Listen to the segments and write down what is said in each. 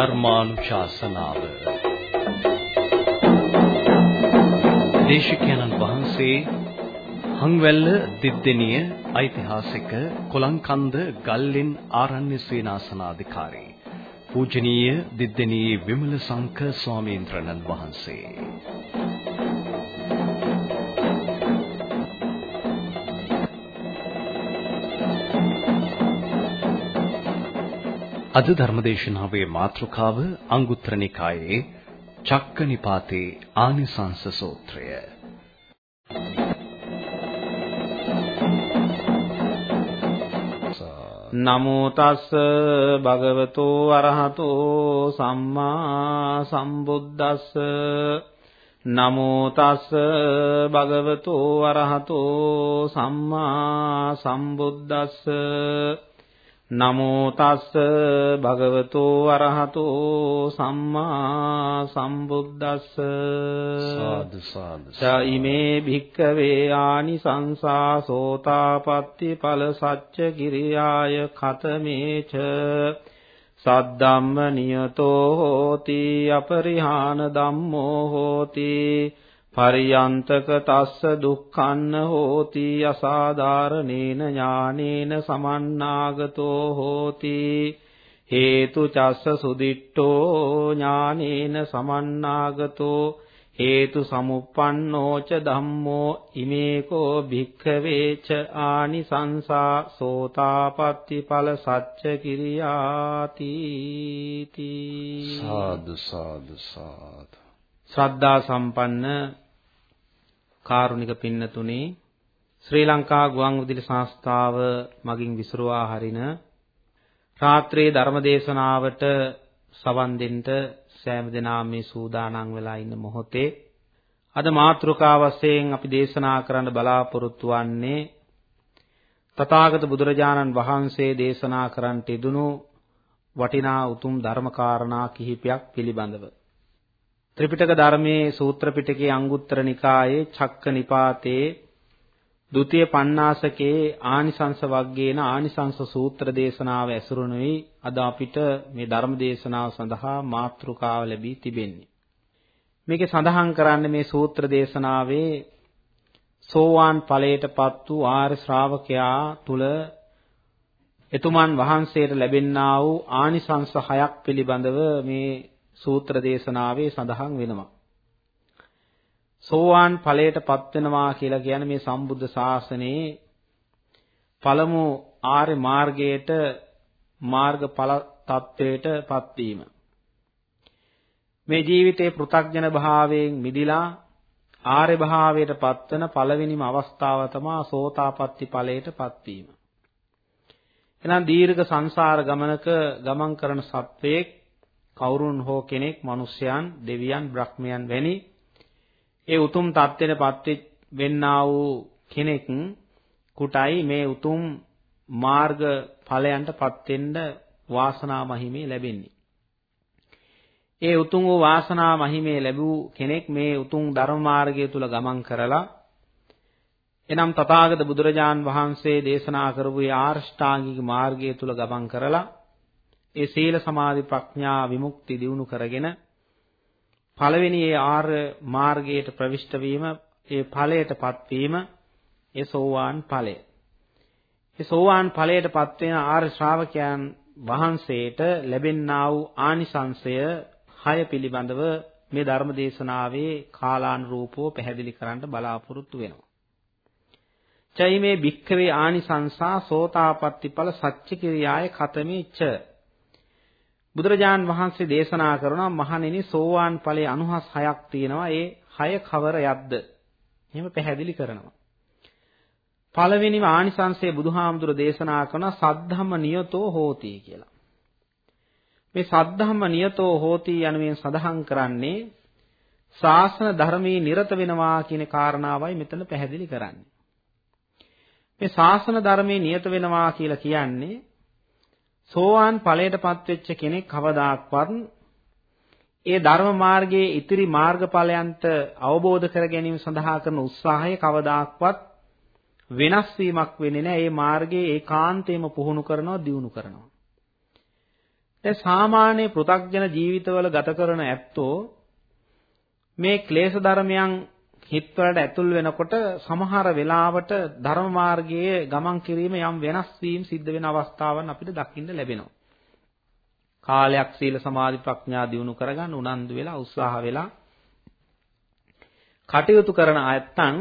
ධර්මානුශාසනාව. දේශකයන්න් වහන්සේ හංවැල්ල දිද්දෙනිය ඓතිහාසික කොලංකන්ද ගල්ලෙන් ආරණ්‍ය සේනාසනාධිකාරී පූජනීය දිද්දෙනියේ විමල සංක ස්වාමීන් වහන්සේ. අද ධර්මදේශනාවේ මාතෘකාව අංගුත්තර නිකායේ චක්කනිපාතේ ආනිසංස සූත්‍රය. නමෝ තස් භගවතෝ අරහතෝ සම්මා සම්බුද්දස්ස නමෝ තස් භගවතෝ අරහතෝ සම්මා සම්බුද්දස්ස නමෝ තස්ස භගවතෝ අරහතෝ සම්මා සම්බුද්දස්ස. සාදු සාදු සයිමේ භික්කවේ ආනිසංසා සෝතාපට්ටි ඵල සච්ච කිරියාය ඛතමේච සද්දම්ම නියතෝ හෝති අපරිහාන ධම්මෝ හෝති පරියන්තක තස්ස දුක්ඛන්න හෝති අසාධාරණේන ඥානේන සමන්නාගතෝ හෝති හේතු චස්ස සුදිට්ඨෝ ඥානේන සමන්නාගතෝ හේතු සමුප්පන්නෝ ච ධම්මෝ ඉමේකෝ භික්ඛවේච ආනිසංසා සෝතාපට්ටි ඵල සච්ච කිරියාති සාදු සාදු සාදු. ශ්‍රද්ධා සම්පන්න කාරුණික පින්නතුනේ ශ්‍රී ලංකා ගුවන් විදුලි සංස්ථාව මගින් විසුරුවා හරින රාත්‍රියේ ධර්ම දේශනාවට සවන් දෙන්න සෑම දිනම මේ සූදානම් වෙලා ඉන්න මොහොතේ අද මාතෘකා වශයෙන් අපි දේශනා කරන්න බලාපොරොත්තු වන්නේ තථාගත බුදුරජාණන් වහන්සේ දේශනා කරන්නට යෙදුණු වටිනා උතුම් ධර්මකාරණා කිහිපයක් පිළිබඳව. ත්‍රිපිටක ධර්මයේ සූත්‍ර පිටකයේ අංගුත්තර නිකායේ චක්ක නිපාතේ ဒုတိ ය පණ්ණාසකේ ආනිසංස වග්ගේන ආනිසංස සූත්‍ර දේශනාව ඇසුරුනුයි අද අපිට මේ ධර්ම දේශනාව සඳහා මාතෘකාව ලැබී තිබෙන්නේ. මේකේ සඳහන් කරන්නේ මේ සූත්‍ර දේශනාවේ සෝවාන් ඵලයටපත් වූ ආර්ය ශ්‍රාවකයා තුල එතුමන් වහන්සේට ලැබෙන්නා වූ ආනිසංස හයක් පිළිබඳව මේ සූත්‍ර දේශනාවේ සඳහන් වෙනවා. සෝවාන් ඵලයටපත් වෙනවා කියලා කියන්නේ මේ සම්බුද්ධ ශාසනයේ පළමු ආර්ය මාර්ගයට මාර්ගඵල තත්වයටපත් වීම. මේ ජීවිතේ පෘථග්ජන භාවයෙන් මිදිලා ආර්ය භාවයටපත් වෙන පළවෙනිම අවස්ථාව තමයි සෝතාපට්ටි ඵලයටපත් වීම. එහෙනම් දීර්ඝ සංසාර ගමනක ගමන් කරන සත්වයෙක් කවුරුන් හෝ කෙනෙක් මිනිසයන් දෙවියන් බ්‍රහ්මයන් වැනි ඒ උතුම් தත්ත්වෙටපත් වෙන්නා වූ කෙනෙක් කුටයි මේ උතුම් මාර්ග ඵලයන්ටපත් වෙන්න වාසනා මහිමේ ලැබෙන්නේ. ඒ උතුම් වූ වාසනා මහිමේ ලැබූ කෙනෙක් මේ උතුම් ධර්ම මාර්ගය තුල ගමන් කරලා එනම් තථාගත බුදුරජාන් වහන්සේ දේශනා කරපු ආර්ෂ්ඨාංගික මාර්ගය තුල ගමන් කරලා ඒ සීල සමාධි ප්‍රඥා විමුක්ති දියුණු කරගෙන පළවෙනි ඒ ආර්ය මාර්ගයට ප්‍රවිෂ්ඨ වීම ඒ ඵලයටපත් වීම ඒ සෝවාන් ඵලය. ඒ සෝවාන් ඵලයටපත් වෙන ආර්ය ශ්‍රාවකයන් වහන්සේට ලැබෙන්නා වූ ආනිසංශය හය පිළිබඳව මේ ධර්ම දේශනාවේ කාලානුරූපව පැහැදිලි කරන්න බලාපොරොත්තු වෙනවා. චෛමේ භික්ඛවේ ආනිසංසා සෝතාපට්ටි ඵල සච්ච කිරියාය කතමේ ච බුදුරජාන් වහන්සේ දේශනා කරනවා මහණෙනි සෝවාන් ඵලයේ අනුහස් හයක් තියෙනවා. ඒ හය කවරයක්ද? එහෙම පැහැදිලි කරනවා. පළවෙනිම ආනිසංසයේ බුදුහාමුදුර දේශනා කරන සද්ධම්ම නියතෝ හෝති කියලා. මේ සද්ධම්ම නියතෝ හෝති යනුවෙන් සඳහන් කරන්නේ ශාසන ධර්මයේ නිරත වෙනවා කියන කාරණාවයි මෙතන පැහැදිලි කරන්නේ. මේ ශාසන ධර්මයේ නියත වෙනවා කියලා කියන්නේ සෝවාන් ඵලයටපත් වෙච්ච කෙනෙක් කවදාක්වත් ඒ ධර්ම මාර්ගයේ ඉතිරි මාර්ගඵලයන්ට අවබෝධ කර ගැනීම සඳහා කරන උත්සාහය කවදාක්වත් වෙනස් වීමක් වෙන්නේ නැහැ. ඒ මාර්ගයේ ඒකාන්තයෙන්ම පුහුණු කරනවා, දියුණු කරනවා. දැන් සාමාන්‍ය පෘථග්ජන ජීවිතවල ගත කරන ඇත්තෝ මේ ක්ලේශ ධර්මයන් හිත්වලට ඇතුල් වෙනකොට සමහර වෙලාවට ධර්ම මාර්ගයේ ගමන් කිරීම යම් වෙනස් වීම සිද්ධ වෙන අවස්ථාවන් අපිට දකින්න ලැබෙනවා. කාලයක් සීල සමාධි ප්‍රඥා දියුණු කරගන්න උනන්දු වෙලා උත්සාහ වෙලා කටයුතු කරන අයත්තන්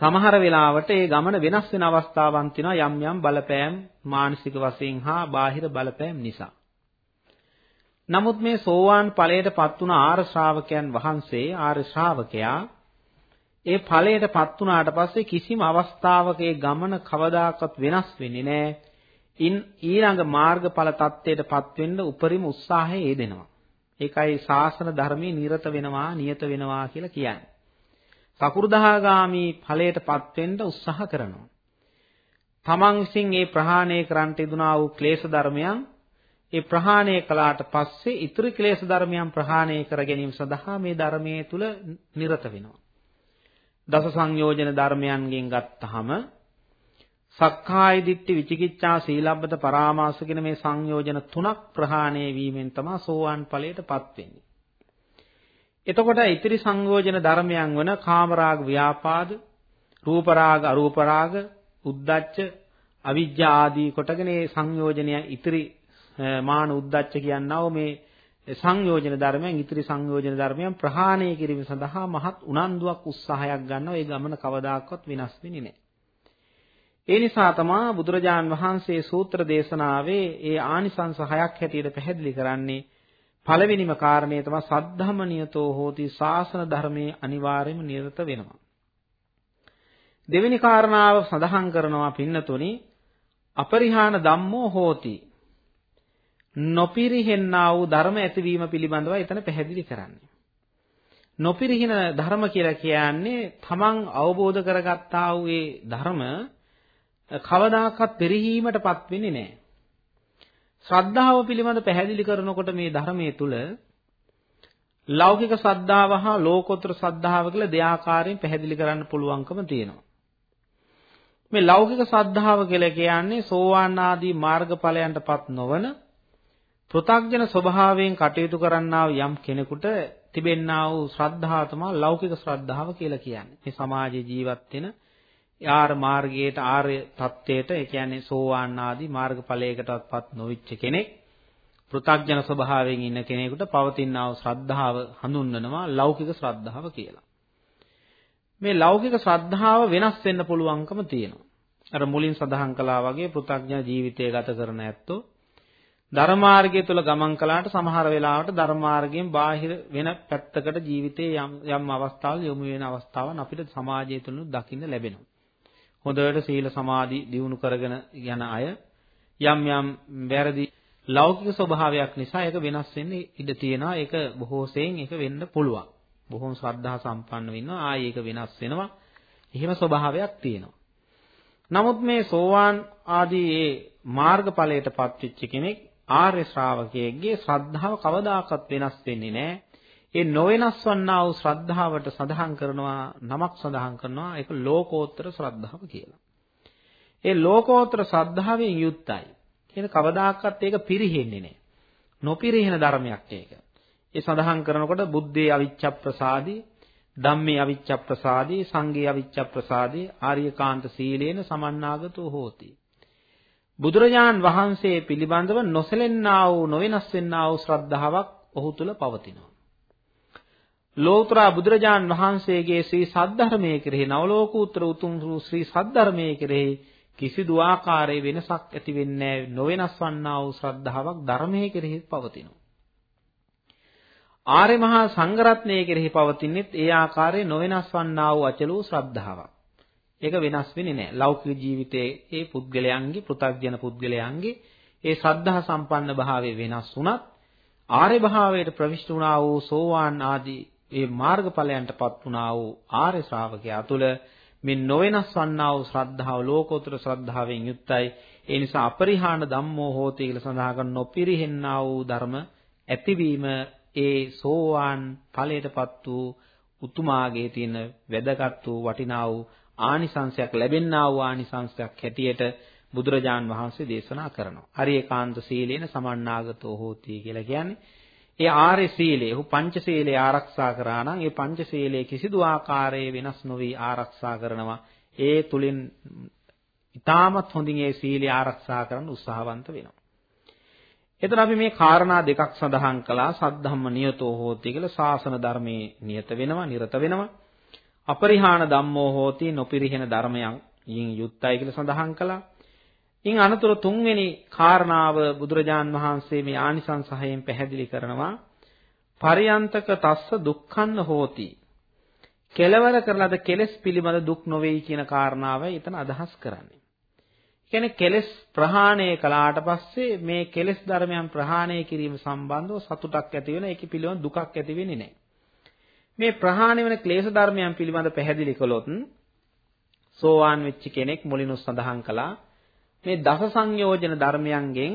සමහර වෙලාවට ඒ ගමන වෙනස් වෙන අවස්ථාවන් තියෙනවා යම් යම් බලපෑම් මානසික වශයෙන් හා බාහිර බලපෑම් නිසා. නමුත් මේ සෝවාන් ඵලයටපත් වුණ ආර්ය ශ්‍රාවකයන් වහන්සේ ආර්ය ශ්‍රාවකයා ඒ ඵලයටපත් වුණාට පස්සේ කිසිම අවස්ථාවක ඒ ගමන කවදාකවත් වෙනස් වෙන්නේ නැහැ. ඉන් ඊළඟ මාර්ගඵල தත්ත්වයටපත් වෙන්න උපරිම උත්සාහය යෙදෙනවා. ඒකයි ශාසන ධර්මයේ නිරත වෙනවා, නියත වෙනවා කියලා කියන්නේ. සකු르දාගාමි ඵලයටපත් වෙන්න උත්සාහ කරනවා. තමන් විසින් ඒ ප්‍රහාණය කරන්නට යෙදුනා වූ ක්ලේශ ධර්මයන් ඒ ප්‍රහාණය කළාට පස්සේ ඉතුරු ක්ලේශ ධර්මයන් ප්‍රහාණය කර ගැනීම සඳහා මේ ධර්මයේ තුල නිරත වෙනවා. දස සංයෝජන ධර්මයන්ගෙන් ගත්තාම සක්කාය දිට්ඨි විචිකිච්ඡා සීලබ්බත පරාමාස කියන මේ සංයෝජන තුනක් ප්‍රහාණය වීමෙන් තමයි සෝවාන් ඵලයටපත් වෙන්නේ. එතකොට ඉතිරි සංයෝජන ධර්මයන් වන කාමරාග ව්‍යාපාද, රූපරාග අරූපරාග, උද්දච්ච, අවිජ්ජා ආදී කොටගෙන මේ සංයෝජනය ඉතිරි මාන උද්දච්ච කියනව මේ සංයෝජන ධර්මයන් ඉතිරි සංයෝජන ධර්මයන් ප්‍රහාණය කිරීම සඳහා මහත් උනන්දුවක් උත්සාහයක් ගන්නවා. ඒ ගමන කවදාකවත් වෙනස් වෙන්නේ නැහැ. ඒ නිසා තමා බුදුරජාන් වහන්සේ සූත්‍ර දේශනාවේ ඒ ආනිසංස හයක් හැටියට පැහැදිලි කරන්නේ පළවෙනිම කාරණය තමයි සද්ධම්මනියතෝ හෝති ශාසන ධර්මයේ අනිවාර්යයෙන්ම නිරත වෙනවා. දෙවෙනි කාරණාව සඳහන් කරනවා පින්නතුනි අපරිහාන ධම්මෝ හෝති නොපිරිහෙන්නා වූ ධර්ම ඇතිවීම පිළිබඳව එතන පැහැදිලි කරන්නේ. නොපිරිහින ධර්ම කියලා කියන්නේ තමන් අවබෝධ කරගත්තා වූ ඒ ධර්ම කවදාකවත් පරිහීමටපත් වෙන්නේ නැහැ. ශ්‍රද්ධාව පිළිබඳ පැහැදිලි කරනකොට මේ ධර්මයේ තුල ලෞකික ශ්‍රද්ධාව හා ලෝකෝත්තර ශ්‍රද්ධාව කියලා දෙආකාරයෙන් පැහැදිලි කරන්න පුළුවන්කම තියෙනවා. මේ ලෞකික ශ්‍රද්ධාව කියලා කියන්නේ සෝවාන් ආදී මාර්ගඵලයන්ටපත් නොවන පෘථග්ජන ස්වභාවයෙන් කටයුතු කරන්නා යම් කෙනෙකුට තිබෙන්නා වූ ශ්‍රද්ධාව තමයි ලෞකික ශ්‍රද්ධාව කියලා කියන්නේ. මේ සමාජයේ ජීවත් වෙන යාර මාර්ගයට ආර්ය தත්වයට ඒ කියන්නේ සෝවාන් ආදී මාර්ගඵලයකටවත් නොවිච්ච කෙනෙක් පෘථග්ජන ස්වභාවයෙන් ඉන්න කෙනෙකුට පවතිනා වූ ශ්‍රද්ධාව හඳුන්වනවා ලෞකික ශ්‍රද්ධාව කියලා. මේ ලෞකික ශ්‍රද්ධාව වෙනස් වෙන්න පුළුවන්කම තියෙනවා. අර මුලින් සඳහන් කළා වගේ පෘථග්ජන ජීවිතය ගත කරන ඇත්තෝ ධර්මාර්ගය තුල ගමන් කළාට සමහර වෙලාවට ධර්මාර්ගයෙන් බාහිර වෙන පැත්තකට ජීවිතේ යම් යම් අවස්ථාවල යොමු වෙන අවස්ථාවන් අපිට සමාජය තුල දකින්න ලැබෙනවා. හොඳට සීල සමාධි දියුණු කරගෙන යන අය යම් යම් වැරදි ලෞකික ස්වභාවයක් නිසා ඒක වෙනස් වෙන්න ඉඩ තියෙනවා. ඒක බොහෝ සෙයින් ඒක වෙන්න පුළුවන්. බොහොම ශ්‍රද්ධා සම්පන්න වෙනවා. ආයේ ඒක වෙනස් වෙනවා. එහෙම ස්වභාවයක් තියෙනවා. නමුත් මේ සෝවාන් ආදී ඒ මාර්ගඵලයටපත් වෙච්ච කෙනෙක් ආර්ය ශ්‍රාවකයෙක්ගේ ශ්‍රද්ධාව කවදාකවත් වෙනස් වෙන්නේ නැහැ. ඒ නොවෙනස් වන්නා වූ ශ්‍රද්ධාවට සඳහන් කරනවා නමක් සඳහන් කරනවා ඒක ලෝකෝත්තර ශ්‍රද්ධාව කියලා. ඒ ලෝකෝත්තර ශ්‍රද්ධාවෙන් යුක්තයි. කියන කවදාකවත් ඒක පිරිහෙන්නේ නැහැ. නොපිරිහෙන ධර්මයක් ඒක. ඒ සඳහන් කරනකොට බුද්ධේ අවිච්ඡප්ප්‍රසාදී, ධම්මේ අවිච්ඡප්ප්‍රසාදී, සංඝේ අවිච්ඡප්ප්‍රසාදී, ආර්යකාන්ත සීලේන සමන්නාගතෝ හෝති. බුදුරජාන් වහන්සේ පිළිබඳව නොසැලෙන්නා වූ නොවෙනස් වෙන්නා වූ ශ්‍රද්ධාවක් ඔහු තුල පවතිනවා. ලෝතර බුදුරජාන් වහන්සේගේ ශ්‍රී සද්ධර්මයේ කෙරෙහි නවලෝකූත්‍ර උතුම් වූ ශ්‍රී සද්ධර්මයේ කෙරෙහි කිසිදු ආකාරයේ වෙනසක් ඇති වෙන්නේ නොවෙනස් වන්නා වූ ශ්‍රද්ධාවක් ධර්මයේ කෙරෙහි පවතිනවා. ආර්ය මහා සංඝරත්නයේ කෙරෙහි පවතිනෙත් ඒ ආකාරයේ නොවෙනස් වන්නා වූ අචල වූ ශ්‍රද්ධාවක්. ඒක වෙනස් වෙන්නේ නැහැ. ලෞකික ජීවිතයේ ඒ පුද්ගලයන්ගේ පෘථග්ජන පුද්ගලයන්ගේ ඒ ශ්‍රද්ධා සම්පන්න භාවය වෙනස් වුණත් ආර්ය භාවයට ප්‍රවිෂ්ඨ වුණා වූ සෝවාන් ආදී ඒ මාර්ගඵලයන්ටපත් වුණා වූ ආර්ය ශ්‍රාවකයා තුළ මේ නොවෙනස් වන්නා වූ ශ්‍රද්ධාව ලෝකෝත්තර ශ්‍රද්ධාවෙන් යුක්තයි. ඒ නිසා අපරිහාන ධම්මෝ හෝති කියලා සඳහන් කරන නොපිරිහෙන්නා වූ ධර්ම ඇතිවීම ඒ සෝවාන් ඵලයටපත් වූ උතුමාගේ තියෙන වැදගත් වූ වටිනා වූ ආනිසංශයක් ලැබෙන්නා වූ ආනිසංශයක් හැටියට බුදුරජාන් වහන්සේ දේශනා කරනවා. හරියකාන්ත සීලේන සමන්නාගතෝ හෝති කියලා කියන්නේ ඒ ආර්ය සීලය, ඔහු පංච සීලය ආරක්ෂා කරා නම් ඒ පංච සීලය කිසිදු ආකාරයේ වෙනස් නොවි ආරක්ෂා කරනවා. ඒ තුලින් ඊටමත් හොඳින් ඒ සීලය ආරක්ෂා කරන්න උත්සාහවන්ත වෙනවා. එතන අපි මේ කාරණා දෙකක් සඳහන් කළා සද්ධම්ම නියතෝ හෝති කියලා ශාසන ධර්මයේ නියත වෙනවා, නිරත වෙනවා. අපරිහාන ධම්මෝ හෝති නොපිරිහෙන ධර්මයන් යින් යුක්තයි කියලා සඳහන් කළා. ඉන් අනතුරු තුන්වෙනි කාරණාව බුදුරජාන් වහන්සේ මේ ආනිසංසහයෙන් පැහැදිලි කරනවා පරියන්තක තස්ස දුක්ඛන්න හෝති කෙලවර කරලද කෙලස් පිළිබඳ දුක් නොවේයි කියන කාරණාවයි එතන අදහස් කරන්නේ. කියන්නේ කෙලස් ප්‍රහාණය කළාට පස්සේ මේ කෙලස් ධර්මයන් ප්‍රහාණය කිරීම සම්බන්ධව සතුටක් ඇති වෙන ඒක පිළිබඳ දුකක් ඇති වෙන්නේ නැහැ. මේ ප්‍රහාණය වෙන ක්ලේශ ධර්මයන් පිළිබඳ පැහැදිලි කළොත් සෝවාන් වෙච්ච කෙනෙක් මුලිනුත් සඳහන් කළා මේ දස සංයෝජන ධර්මයන්ගෙන්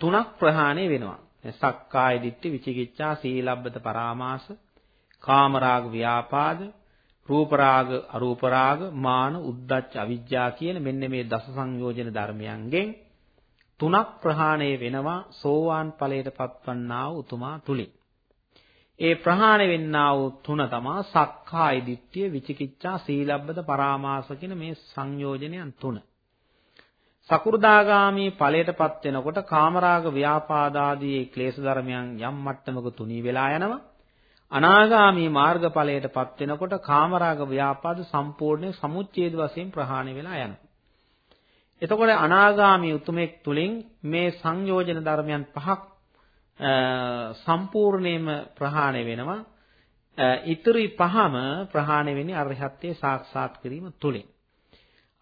තුනක් ප්‍රහාණය වෙනවා. සක්කාය දිට්ඨි විචිකිච්ඡා සීලබ්බත පරාමාස කාමරාග ව්‍යාපාද රූපරාග අරූපරාග මාන උද්දච්ච අවිජ්ජා කියන මෙන්න මේ දස සංයෝජන ධර්මයන්ගෙන් තුනක් ප්‍රහාණය වෙනවා සෝවාන් ඵලයට පත්වන්නා වූ උතුමා තුලින්. ඒ ප්‍රහාණය වෙන්නා වූ තුන තමා සක්කාය දිට්ඨිය විචිකිච්ඡා සීලබ්බත පරාමාස කියන මේ සංයෝජනයන් තුන. සකු르දාගාමී ඵලයටපත් වෙනකොට කාමරාග ව්‍යාපාදාදී ක්ලේශ ධර්මයන් යම් මට්ටමක තුනී වෙලා යනවා. අනාගාමී මාර්ගඵලයටපත් වෙනකොට කාමරාග ව්‍යාපාද සම්පූර්ණ සමුච්ඡේද වශයෙන් ප්‍රහාණය වෙලා යනවා. එතකොට අනාගාමී උතුමෙක් තුලින් මේ සංයෝජන ධර්මයන් පහක් සම්පූර්ණයෙන්ම ප්‍රහාණය වෙනවා. ඉතුරු පහම ප්‍රහාණය වෙන්නේ අරහත්ත්වයේ සාක්ෂාත් කිරීම තුලින්.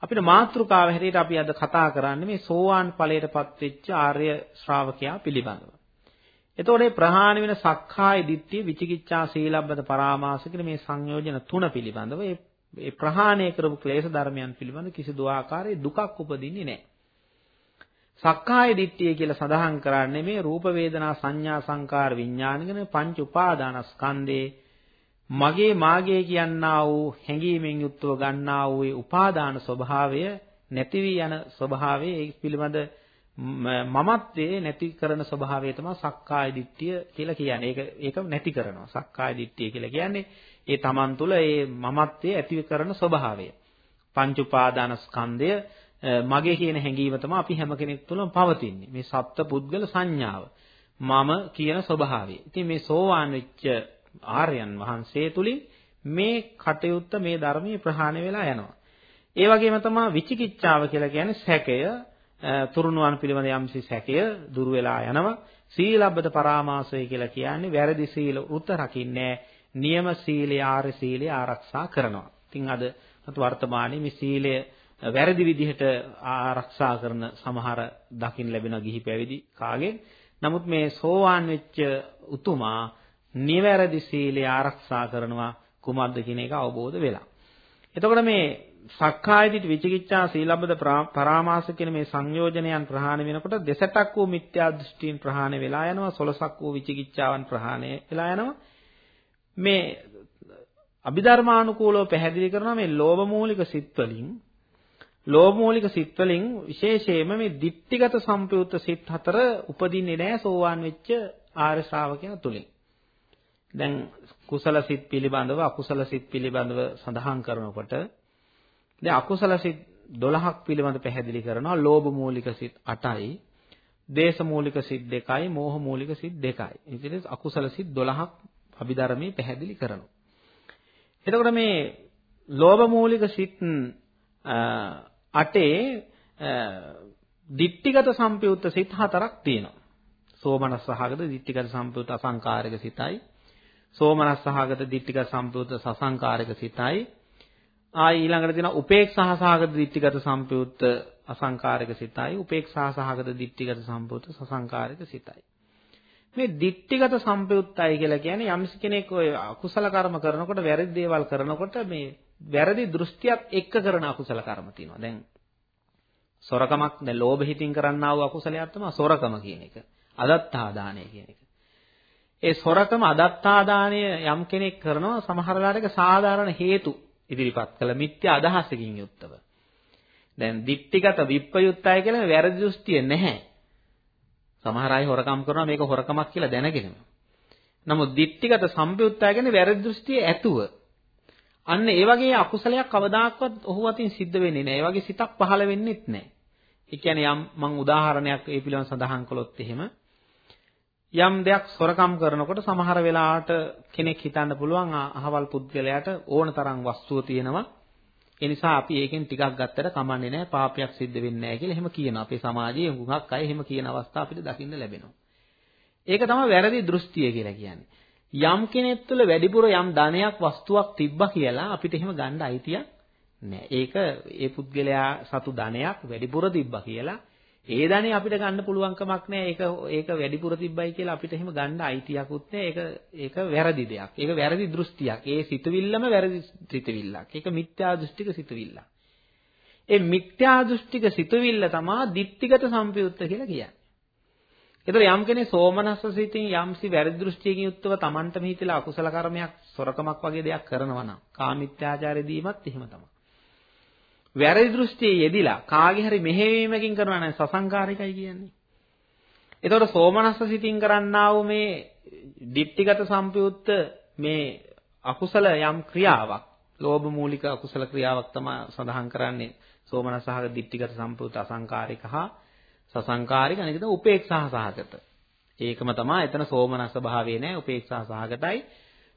අපිට මාතෘකාව හැටියට අපි අද කතා කරන්නේ මේ සෝවාන් ඵලයටපත් වෙච්ච ආර්ය ශ්‍රාවකයා පිළිබඳව. එතකොට මේ ප්‍රහාණය වෙන සක්කාය දිට්ඨිය විචිකිච්ඡා සීලබ්බත පරාමාස කියන මේ සංයෝජන තුන පිළිබඳව ඒ ප්‍රහාණය කරපු ක්ලේශ ධර්මයන් පිළිබඳ කිසිදු ආකාරයේ දුකක් උපදින්නේ නැහැ. සක්කාය දිට්ඨිය කියලා සඳහන් කරන්නේ මේ රූප වේදනා සංඥා සංකාර විඥාන කියන පංච උපාදානස්කන්ධේ මගේ මාගේ කියන්නා වූ හැඟීමෙන් යුක්තව ගන්නා වූ ඒ උපාදාන ස්වභාවය නැති වී යන ස්වභාවය ඒ පිළිබඳ මමත්වයේ නැති කරන ස්වභාවය තමයි සක්කාය දිට්ඨිය කියලා කියන්නේ. ඒක ඒක නැති කරනවා. සක්කාය දිට්ඨිය කියලා කියන්නේ ඒ Taman තුල ඒ මමත්වයේ ඇති කරන ස්වභාවය. පංච උපාදාන ස්කන්ධය මගේ කියන හැඟීම තමයි අපි හැම කෙනෙක් තුළම පවතින්නේ. මේ සත්ත්ව පුද්ගල සංඥාව. මම කියන ස්වභාවය. ඉතින් මේ සෝවාන් වෙච්ච ආර්යයන් වහන්සේ තුලින් මේ කටයුත්ත මේ ධර්මයේ ප්‍රහාණය වෙලා යනවා. ඒ වගේම තමයි විචිකිච්ඡාව කියලා කියන්නේ සැකය, තුරුණුවන් පිළිබඳ යම්සි සැකය දුරු වෙලා යනවා. සීලබ්බත පරාමාසය කියලා කියන්නේ වැරදි සීල උත රකින්නේ නියම සීලය ආර්ය සීලය ආරක්ෂා කරනවා. ඉතින් අද වර්තමානයේ මේ සීලය වැරදි විදිහට ආරක්ෂා කරන සමහර දකින් ලැබෙන ගිහි පැවිදි කාගෙන් නමුත් මේ සෝවාන් වෙච්ච උතුමා නිවැරදි සීලය ආරක්ෂා කරනවා කුමක්ද කියන එක අවබෝධ වෙලා. එතකොට මේ සක්කාය දිට විචිකිච්ඡා සීලබ්බද පරාමාස කියන මේ සංයෝජනයන් ප්‍රහාණය වෙනකොට දෙසටක් වූ මිත්‍යා දෘෂ්ටීන් ප්‍රහාණය වෙලා යනවා 16ක් වූ විචිකිච්ඡාවන් ප්‍රහාණය වෙලා යනවා. මේ අභිධර්මානුකූලව පැහැදිලි කරනවා මේ ලෝභ මූලික සිත් වලින් ලෝභ මූලික සිත් වලින් විශේෂයෙන්ම මේ ditthිගත සම්පයුත්ත සිත් හතර උපදින්නේ නැහැ සෝවාන් වෙච්ච ආර්ය ශ්‍රාවකයා තුලින්. දැන් කුසල සිත් පිළිබඳව අකුසල සිත් පිළිබඳව සඳහන් කරනකොට දැන් අකුසල සිත් 12ක් පිළිබඳ පැහැදිලි කරනවා. ලෝභ මූලික සිත් 8යි දේශ මූලික සිත් 2යි මෝහ මූලික සිත් 2යි ඉතින් අකුසල සිත් 12ක් අභිධර්මයේ පැහැදිලි කරනවා. එතකොට මේ ලෝභ මූලික සිත් 8ේ දිට්ඨිගත සම්පයුත්ත සිත් හතරක් තියෙනවා. සෝමනස් සහගත දිට්ඨිගත සම්පයුත්ත අසංකාරික සිතයි. සෝමනස් සහගත දිට්ඨික සම්පයුත්ත සසංකාරක සිතයි. ආයි ඊළඟට තියෙනවා උපේක්ෂා සහගත දිට්ඨිගත සම්පයුත්ත අසංකාරක සිතයි. උපේක්ෂා සහගත දිට්ඨිගත සම්පයුත්ත සසංකාරක සිතයි. මේ දිට්ඨිගත සම්පයුත්තයි කියලා කියන්නේ යම්ස කෙනෙක් ඔය අකුසල කර්ම කරනකොට වැරදි දේවල් කරනකොට මේ වැරදි දෘෂ්ටියක් එක්ක කරන අකුසල කර්ම තියෙනවා දැන් සොරකමක් දැන් ලෝභ හිතින් කරන්නා වූ අකුසලයක් තමයි සොරකම කියන එක අදත්තා දානය කියන එක ඒ සොරකම අදත්තාදානය යම් කෙනෙක් කරනවා සමහර වෙලාවට සාධාරණ හේතු ඉදිරිපත් කළ මිත්‍යා අදහසකින් යුක්තව. දැන් දික්ටිගත විප්පයුත්තය කියලා වැරදි දෘෂ්ටිය නැහැ. සමහර අය හොරකම් කරනවා මේක හොරකමක් කියලා දැනගෙනම. නමුත් දික්ටිගත සම්පයුත්තය කියන්නේ වැරදි දෘෂ්ටිය ඇතුව. අන්න ඒ වගේ අකුසලයක් කවදාක්වත් ඔහු අතින් සිද්ධ වෙන්නේ නැහැ. ඒ වගේ සිතක් පහළ වෙන්නෙත් නැහැ. ඒ කියන්නේ යම් මං උදාහරණයක් ඒ පිළිබඳව සඳහන් කළොත් එහෙම යම් දෙයක් සොරකම් කරනකොට සමහර වෙලාවට කෙනෙක් හිතන්න පුළුවන් අහවල් පුද්ගලයාට ඕන තරම් වස්තුව තියෙනවා ඒ නිසා අපි ඒකෙන් ටිකක් ගත්තට කමන්නේ නැහැ පාපයක් සිද්ධ වෙන්නේ නැහැ කියලා එහෙම කියනවා. අපේ සමාජයේ හුඟක් අය එහෙම කියන අවස්ථා අපිට දකින්න ලැබෙනවා. ඒක තමයි වැරදි දෘෂ්ටිය කියලා කියන්නේ. යම් කෙනෙක් තුළ වැඩිපුර යම් ධනයක් වස්තුවක් තිබ්බා කියලා අපිට එහෙම ගන්න අයිතියක් නැහැ. ඒක ඒ පුද්ගලයා සතු ධනයක් වැඩිපුර තිබ්බා කියලා ඒ ධනෙ අපිට ගන්න පුළුවන් කමක් නැහැ. ඒක ඒක වැඩිපුර තිබ්බයි කියලා අපිට එහෙම ගන්න අයිතියකුත් නැහැ. ඒක ඒක වැරදි දෙයක්. ඒක වැරදි දෘෂ්ටියක්. ඒ සිතවිල්ලම වැරදි සිතවිල්ලක්. ඒක මිත්‍යා දෘෂ්ටික සිතවිල්ලක්. ඒ මිත්‍යා දෘෂ්ටික සිතවිල්ල තමයි ditthිගත සම්පයුත්ත කියලා කියන්නේ. ඒතර යම් කෙනෙක් සෝමනස්ස සිතින් යම්සි වැරදි දෘෂ්ටියකින් යුක්තව Tamanටම හිතලා අකුසල කර්මයක් සොරකමක් වගේ දෙයක් කරනවා නම් කාමිත්‍යාචාරය දීමත් එහෙම තමයි. වැරදි දෘෂ්ටියේ යෙදිලා කාගේ හරි මෙහෙවීමකින් කරනවා නම් සසංකාරිකයි කියන්නේ. එතකොට සෝමනස්ස සිතින් කරන්නා වූ මේ ditthිගත සම්පයුත්ත මේ අකුසල යම් ක්‍රියාවක්, ලෝභ මූලික අකුසල ක්‍රියාවක් තමයි සඳහන් කරන්නේ සෝමනස්සහක ditthිගත සම්පයුත්ත අසංකාරික හා සසංකාරික අනිකද උපේක්ෂා සහගත. ඒකම තමයි එතන සෝමනස්ස භාවයේ නෑ උපේක්ෂා සහගතයි.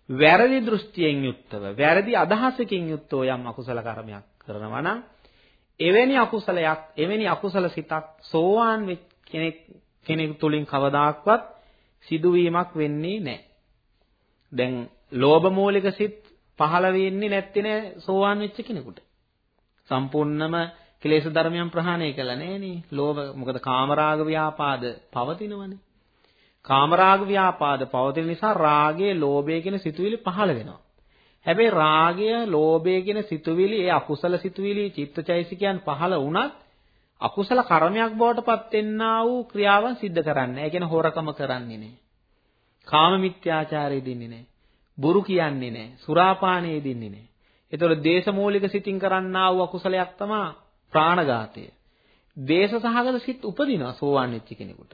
වැරදි දෘෂ්ටියෙන් යුක්තව, වැරදි අදහසකින් යුක්තව යම් අකුසල කර්මයක් කරනවා නම් එවැනි අකුසලයක් එවැනි අකුසල සිතක් සෝවාන් කෙනෙක් කෙනෙකු තුලින් කවදාක්වත් සිදුවීමක් වෙන්නේ නැහැ. දැන් ලෝභ මූලික සිත් පහළ වෙන්නේ නැත්තේ නේ සෝවාන් වෙච්ච කෙනෙකුට. සම්පූර්ණම කෙලෙස් ධර්මයන් ප්‍රහාණය කළා නෑනේ. ලෝභ මොකද කාමරාග ව්‍යාපාද පවතිනවනේ. කාමරාග ව්‍යාපාද පවතින නිසා රාගය, ලෝභය කියන සිතුවිලි පහළ වෙනවා. හැබැයි රාගය, ලෝභය කියන සිතුවිලි, ඒ අකුසල සිතුවිලි, චිත්තචෛසිකයන් පහළ වුණත් අකුසල කර්මයක් බවට පත් වෙන්නා වූ ක්‍රියාවන් සිද්ධ කරන්නේ. ඒ කියන්නේ හොරකම කරන්නේ නැහැ. කාම මිත්‍යාචාරය දෙන්නේ නැහැ. බොරු කියන්නේ නැහැ. සුරාපානය දෙන්නේ නැහැ. ඒතකොට දේශමූලික සිතින් කරන්නා වූ අකුසලයක් තමයි ප්‍රාණඝාතය. දේශ සහගත සිත් උපදිනවා සෝවාන් වෙච්ච කෙනෙකුට.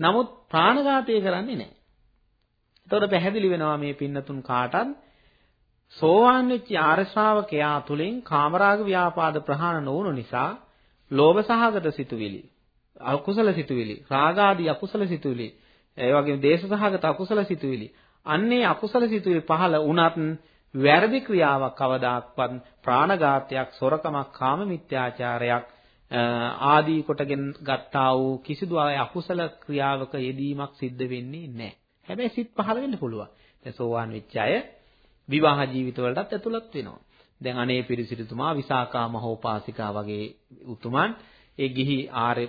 නමුත් ප්‍රාණඝාතය කරන්නේ නැහැ. ඒතකොට පැහැදිලි වෙනවා මේ පින්නතුන් කාටත් සෝවාන් වෙච්ච ආර්ය ශ්‍රාවකයා තුලින් කාමරාග ව්‍යාපාද ප්‍රහාණ නොවුණු නිසා ලෝභ සහගත සිතුවිලි අකුසල සිතුවිලි රාගාදී අකුසල සිතුවිලි ඒ වගේම දේශ සහගත අකුසල සිතුවිලි අන්නේ අකුසල සිතුවිලි පහළ වුණත් වැරදි ක්‍රියාවක් කවදාක්වත් ප්‍රාණඝාතයක් සොරකමක් කාම මිත්‍යාචාරයක් ආදී කොටගෙන ගත්තා වූ කිසිදු අකුසල ක්‍රියාවක යෙදීමක් සිද්ධ වෙන්නේ නැහැ. හැබැයි සිත් පහළ වෙන්න පුළුවන්. දැන් සෝවාන් වෙච්ච අය විවාහ ජීවිතවලටත් ඇතුළත් වෙනවා. දැන් අනේ පිරිසිදුතුමා විසාකා මහෝපාසිකා වගේ උතුමන් ඒ ගිහි ආර්ය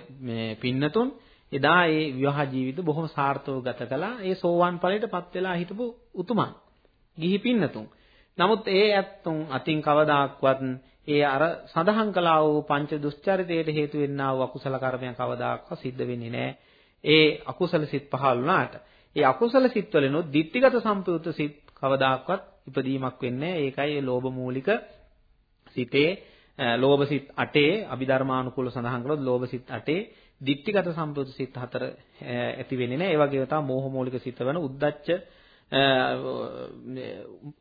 පින්නතුන් එදා ඒ විවාහ ජීවිත බොහොම සාර්ථකව ගත කළා. ඒ සෝවාන් ඵලයටපත් වෙලා හිටපු උතුමන්. ගිහි පින්නතුන්. නමුත් ඒ ඇත්තුන් අතින් කවදාක්වත් ඒ අර සඳහන් කළා වූ පංච දුස්චරිතයට හේතු වෙන්නා වූ අකුසල කර්මයන් කවදාක්වත් සිද්ධ වෙන්නේ නැහැ. ඒ අකුසල සිත් පහළ වුණාට ඒ අකුසල සිත් වලිනුත් ditthිගත සම්පූර්ණ සිත් කවදාක්වත් ඉපදීමක් වෙන්නේ ඒකයි ඒ ලෝභ මූලික සිතේ ලෝභ සිත් 8 අභිධර්මානුකූල සඳහන් කළොත් ලෝභ සිත් 8 දික්ටිගත සම්පූර්ණ සිත් 4 ඇති වෙන්නේ නැහැ. ඒ වගේම තමයි මෝහ මූලික සිත වෙන උද්දච්ච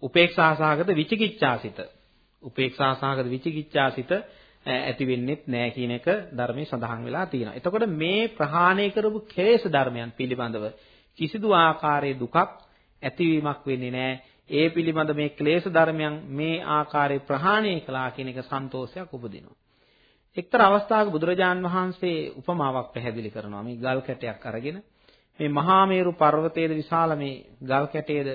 උපේක්ෂා සහගත විචිකිච්ඡා සිත. උපේක්ෂා සහගත විචිකිච්ඡා සිත ඇති වෙන්නේත් නැහැ කියන එක ධර්මයේ සඳහන් වෙලා තියෙනවා. එතකොට මේ ප්‍රහාණය කරපු කෙලෙස් ධර්මයන් පිළිබඳව කිසිදු ආකාරයේ දුකක් ඇතිවීමක් වෙන්නේ නැහැ. ඒ පිළිබඳ මේ ක්ලේශ ධර්මයන් මේ ආකාරයේ ප්‍රහාණය කළා කියන එක සන්තෝෂයක් උපදිනවා. එක්තරා අවස්ථාවක බුදුරජාන් වහන්සේ උපමාවක් පැහැදිලි කරනවා. මේ ගල් කැටයක් අරගෙන මේ මහා මේරු පර්වතයේද විශාල මේ ගල් කැටයේද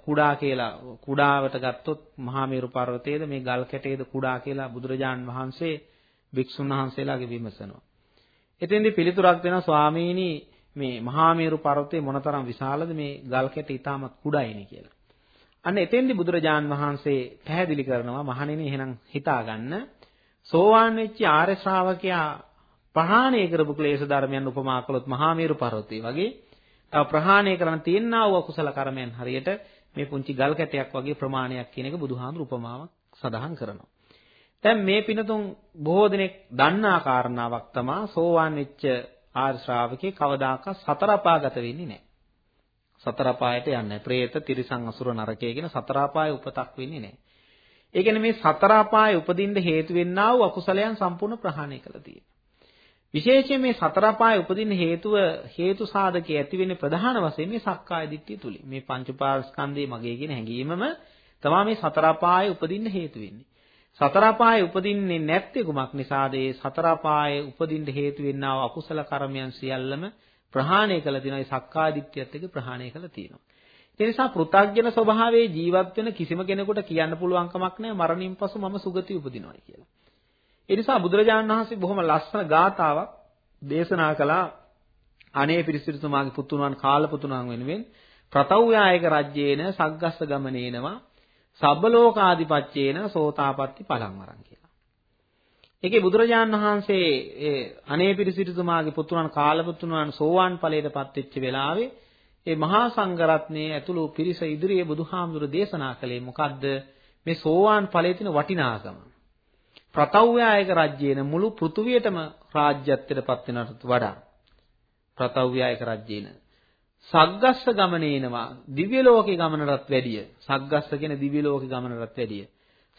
කුඩා කියලා කුඩාවට ගත්තොත් මහා මේරු පර්වතයේද මේ ගල් කැටයේද කුඩා කියලා බුදුරජාන් වහන්සේ භික්ෂුන් වහන්සේලාගේ විමසනවා. එතෙන්දී පිළිතුරක් දෙනවා ස්වාමීනි මේ මහා මේරු පර්වතය මොනතරම් විශාලද මේ ගල් කැට ඉතාමත් කුඩායිනේ කියලා. අන්න එතෙන්දී බුදුරජාන් වහන්සේ පැහැදිලි කරනවා මහණෙනි එහෙනම් හිතා ගන්න සෝවාන් වෙච්ච ආර්ය ශ්‍රාවකයා ප්‍රහාණය කරපු ක්ලේශ ධර්මයන් උපමා කළොත් මහා මේරු පර්වතය වගේ තව ප්‍රහාණය කරන්න තියෙනා වූ අකුසල කර්මයන් හරියට මේ පුංචි ගල් කැටයක් වගේ ප්‍රමාණයක් කියන එක බුදුහාමුදුරු උපමාවක් සඳහන් කරනවා. දැන් මේ පිනතුන් බොහෝ දෙනෙක් දන්නා කාරණාවක් තමයි සෝවාන් වෙච්ච ආර්ය ශ්‍රාවකේ කවදාකවත් සතර අපාගත වෙන්නේ නැහැ. සතර අපායට යන්නේ නැහැ. പ്രേත, තිරිසන්, අසුර, නරකය කියන සතර අපායේ උපතක් වෙන්නේ නැහැ. ඒ කියන්නේ මේ සතර අපායේ උපදින්න හේතු වෙන්නා වූ අකුසලයන් සම්පූර්ණ ප්‍රහාණය කළා තියෙනවා. විශේෂයෙන් මේ සතර අපායේ උපදින්න හේතුව හේතු සාධකයේ ඇති වෙන්නේ ප්‍රධාන වශයෙන් මේ සක්කාය දිට්ඨිය තුලින්. මේ පංච පාස්කන්ධේ මගේ කියන හැඟීමම තමයි මේ සතර අපායේ උපදින්න හේතු වෙන්නේ. සතර අපායේ උපදින්නේ නැත්තේ කුමක් නිසාද? ඒ සතර අපායේ උපදින්න හේතු වෙන්නා වූ අකුසල කර්මයන් සියල්ලම ප්‍රහාණය කළ තියෙනවා. ඒ සක්කාය දිට්ඨියත් එක්ක ප්‍රහාණය කළ තියෙනවා. ඒ නිසා පෘථග්ජන ස්වභාවයේ ජීවත් වෙන කිසිම කෙනෙකුට කියන්න පුළුවන් කමක් නැහැ මරණින් පසු මම සුගති උපදිනවායි කියලා. ඒ නිසා බුදුරජාණන් වහන්සේ බොහොම ලස්සන ගාතාවක් දේශනා කළා අනේ පිරිසිදුතුමාගේ පුතුණන් කාලපුතුණන් වෙනුවෙන් ප්‍රතව්‍යායක රජ්‍යේන සග්ගස්ස ගමනේනවා සබ්බලෝකාදිපච්චේන සෝතාපට්ටි පලං වරන් කියලා. ඒකේ බුදුරජාණන් වහන්සේ ඒ අනේ පිරිසිදුතුමාගේ පුතුණන් කාලපුතුණන් සෝවාන් ඵලයටපත් වෙච්ච වෙලාවේ ඒ මහා සංඝරත්නයේ ඇතුළු පිරිස ඉදිරියේ බුදුහාමුදුර දේශනා කළේ මොකද්ද මේ සෝවාන් ඵලයේ තියෙන වටිනාකම. ප්‍රතව්‍යායක රජ්‍යේන මුළු පෘථුවියටම රාජ්‍යත්වයටපත් වෙනවට වඩා ප්‍රතව්‍යායක රජ්‍යේන සග්ගස්ස ගමනේනවා දිව්‍ය ලෝකේ ගමනටත් වැඩිය. සග්ගස්ස කියන දිව්‍ය ලෝකේ ගමනටත් වැඩිය.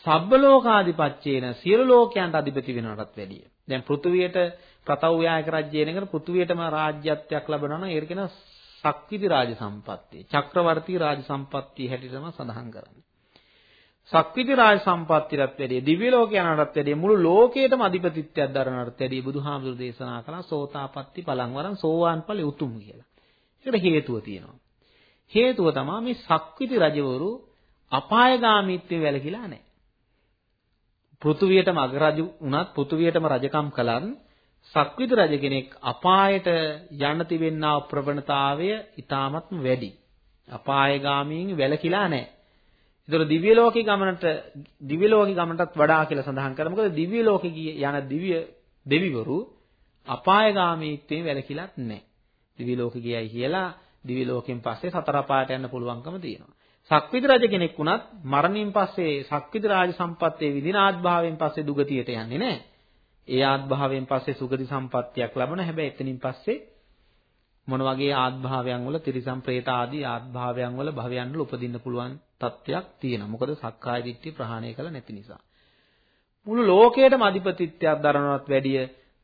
සබ්බ ලෝකාදිපච්චේන සියලු ලෝකයන්ට අධිපති වෙනවටත් වැඩිය. දැන් පෘථුවියට ප්‍රතව්‍යායක රජ්‍යේනකට පෘථුවියටම රාජ්‍යත්වයක් ලැබෙනවා නම් ඒක කියන සක්විති රාජ සම්පත්තිය. චක්‍රවර්ති රාජ සම්පත්තිය හැටියටම සඳහන් කරන්නේ. සක්විති රාජ සම්පත්තියටත් වැඩිය දිව්‍ය ලෝකයන්ටත් වැඩිය මුළු ලෝකයටම අධිපතිත්වයක් දරනටත් වැඩිය බුදුහාමුදුරු දේශනා කළා සෝතාපට්ටි පලං වරන් සෝවාන් ඵලෙ උතුම් කියලා. ඒකට හේතුව තියෙනවා. හේතුව තමයි මේ සක්විති රජවරු අපායගාමීත්වයේ වැළකීලා නැහැ. පෘථුවියටම අගරජු වුණත් පෘථුවියටම රජකම් කළත් සක්විති රජ කෙනෙක් අපායට යන්න තිබෙනා ප්‍රවණතාවය ඊටාත්ම වැඩි. අපායගාමීන් වැළකීලා නැහැ. ඒතර දිව්‍ය ලෝකේ ගමනට දිව්‍ය ලෝකේ ගමනටත් වඩා කියලා සඳහන් කරා. මොකද දිව්‍ය ලෝකේ යන දිව්‍ය දෙවිවරු අපායගාමීත්වයෙන් වැළකීලත් නැහැ. දිව්‍ය ලෝකේ ගියයි කියලා දිව්‍ය ලෝකෙන් පස්සේ සතර අපායට යන්න පුළුවන්කම තියෙනවා. සක්විති රජ කෙනෙක් වුණත් මරණින් පස්සේ සක්විති රාජ සම්පත්තේ විදින ආත්භාවයෙන් පස්සේ දුගතියට යන්නේ නැහැ. ඒ ආත්භාවයෙන් පස්සේ සුගති සම්පත්තියක් ලැබුණ හැබැයි එතනින් පස්සේ මොන වගේ ආත්භාවයන් වල තිරිසන් പ്രേත ආදී ආත්භාවයන් වල භවයන් වල උපදින්න පුළුවන් තත්ත්වයක් තියෙනවා. මොකද සක්කාය දිට්ඨිය ප්‍රහාණය කළ නැති නිසා. මුළු ලෝකයටම අධිපතිත්වයක් දරනවත් වැඩිය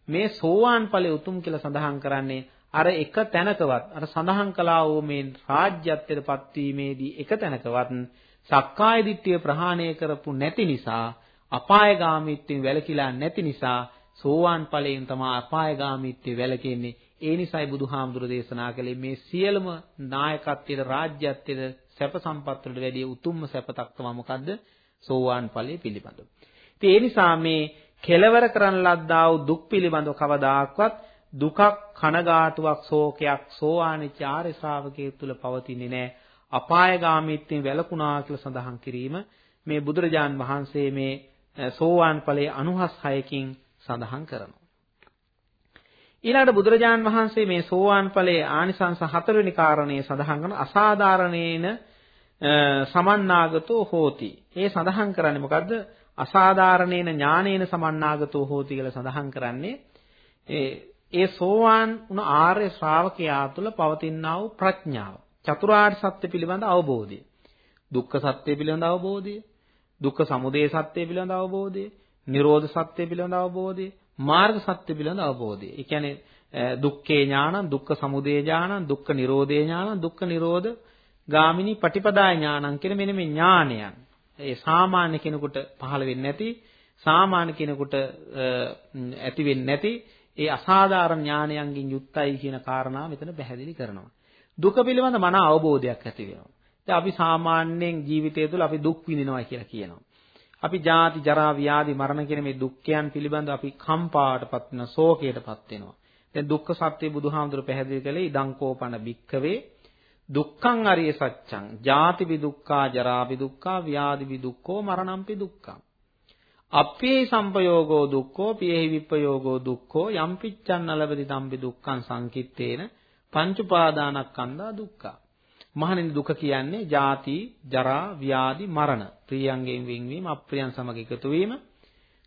මේ සෝවාන් ඵලයේ උතුම් කියලා සඳහන් කරන්නේ අර එක තැනකවත් අර සඳහන් කළා වූ මේ රාජ්‍යත්වයටපත් වීමේදී එක තැනකවත් සක්කාය දිට්ඨිය ප්‍රහාණය කරපු නැති නිසා අපායගාමීත්වයෙන් වැළකීලා නැති නිසා සෝවාන් ඵලයෙන් තමයි අපායගාමීත්වය වැළකෙන්නේ ඒ නිසායි බුදුහාමුදුර දේශනා කළේ මේ සියලුම නායකත්වයේ රාජ්‍යත්වයේ සැප සම්පත් වලට වැඩිය උතුම්ම සැපතක් තමයි මොකද්ද? සෝවාන් ඵලයේ පිළිබඳව. ඉතින් ඒ නිසා මේ කෙලවර කරන ලද්දා වූ දුක් පිළිබඳව කවදාක්වත් දුකක් කනගාටුවක් ශෝකයක් සෝවානිච්ච ආර්ය ශ්‍රාවකයෙකු තුල පවතින්නේ නැහැ. අපායගාමීත්වයෙන් වැළකුණා කියලා සඳහන් කිරීම මේ බුදුරජාන් වහන්සේ මේ සෝවාන් ඵලයේ 96කින් සඳහන් කරනවා. ඊළඟට බුදුරජාන් වහන්සේ මේ සෝවාන් ඵලයේ ආනිසංස හතරවෙනි කාරණේ සඳහන් කරන අසාධාරණේන සමන්නාගතෝ හෝති. ඒ සඳහන් කරන්නේ මොකද්ද? අසාධාරණේන ඥානේන සමන්නාගතෝ හෝති කියලා සඳහන් කරන්නේ ඒ ඒ සෝවාන් වුණ ආර්ය ශ්‍රාවකයා තුළ පවතිනා වූ ප්‍රඥාව. චතුරාර්ය සත්‍ය පිළිබඳ අවබෝධය. දුක්ඛ සත්‍ය පිළිබඳ අවබෝධය. දුක්ඛ සමුදය සත්‍ය පිළිබඳ අවබෝධය. නිරෝධ සත්‍ය පිළිබඳ අවබෝධය. මාර්ග සත්‍ය පිළිබඳ අවබෝධය. ඒ කියන්නේ දුක්ඛේ ඥානං, දුක්ඛ සමුදය ඥානං, දුක්ඛ නිරෝධේ ඥානං, දුක්ඛ නිරෝධ ගාමිනී පටිපදා ඥානං කියන මෙන්න මේ ඥානයන්. ඒ සාමාන්‍ය කෙනෙකුට පහළ වෙන්නේ නැති, සාමාන්‍ය කෙනෙකුට ඇති වෙන්නේ නැති ඒ අසාධාරණ ඥානයන්ගෙන් යුක්තයි කියන කාරණාව මෙතන පැහැදිලි කරනවා. දුක පිළිබඳ මන අවබෝධයක් ඇති වෙනවා. දැන් අපි සාමාන්‍යයෙන් ජීවිතය තුළ අපි දුක් විඳිනවා කියලා කියනවා. අපි ජාති ජරා ව්‍යාධි මරණ කියන මේ දුක්ඛයන් පිළිබඳව අපි කම්පාවටපත් වෙන ශෝකයටපත් වෙනවා. දැන් දුක්ඛ සත්‍ය බුදුහාමුදුර පැහැදිලි කළේ ඉදං කෝපන භික්ඛවේ දුක්ඛං අරිය සත්‍යං ජාති වි දුක්ඛා ජරා වි දුක්ඛා ව්‍යාධි වි දුක්ඛෝ මරණම්පි දුක්ඛං. අප්පේ සම්පයෝගෝ දුක්ඛෝ පියෙහි විප්පයෝගෝ දුක්ඛෝ යම්පිච්ඡන් අලබති තම්පි දුක්ඛං සංකිට්ඨේන පංච උපාදානස්කන්ධා දුක්ඛා. මහණෙනි දුක කියන්නේ ජාති, ජරා, ව්‍යාධි, මරණ. ප්‍රියයන්ගෙන් වෙන්වීම, අප්‍රියයන් සමග එකතු වීම,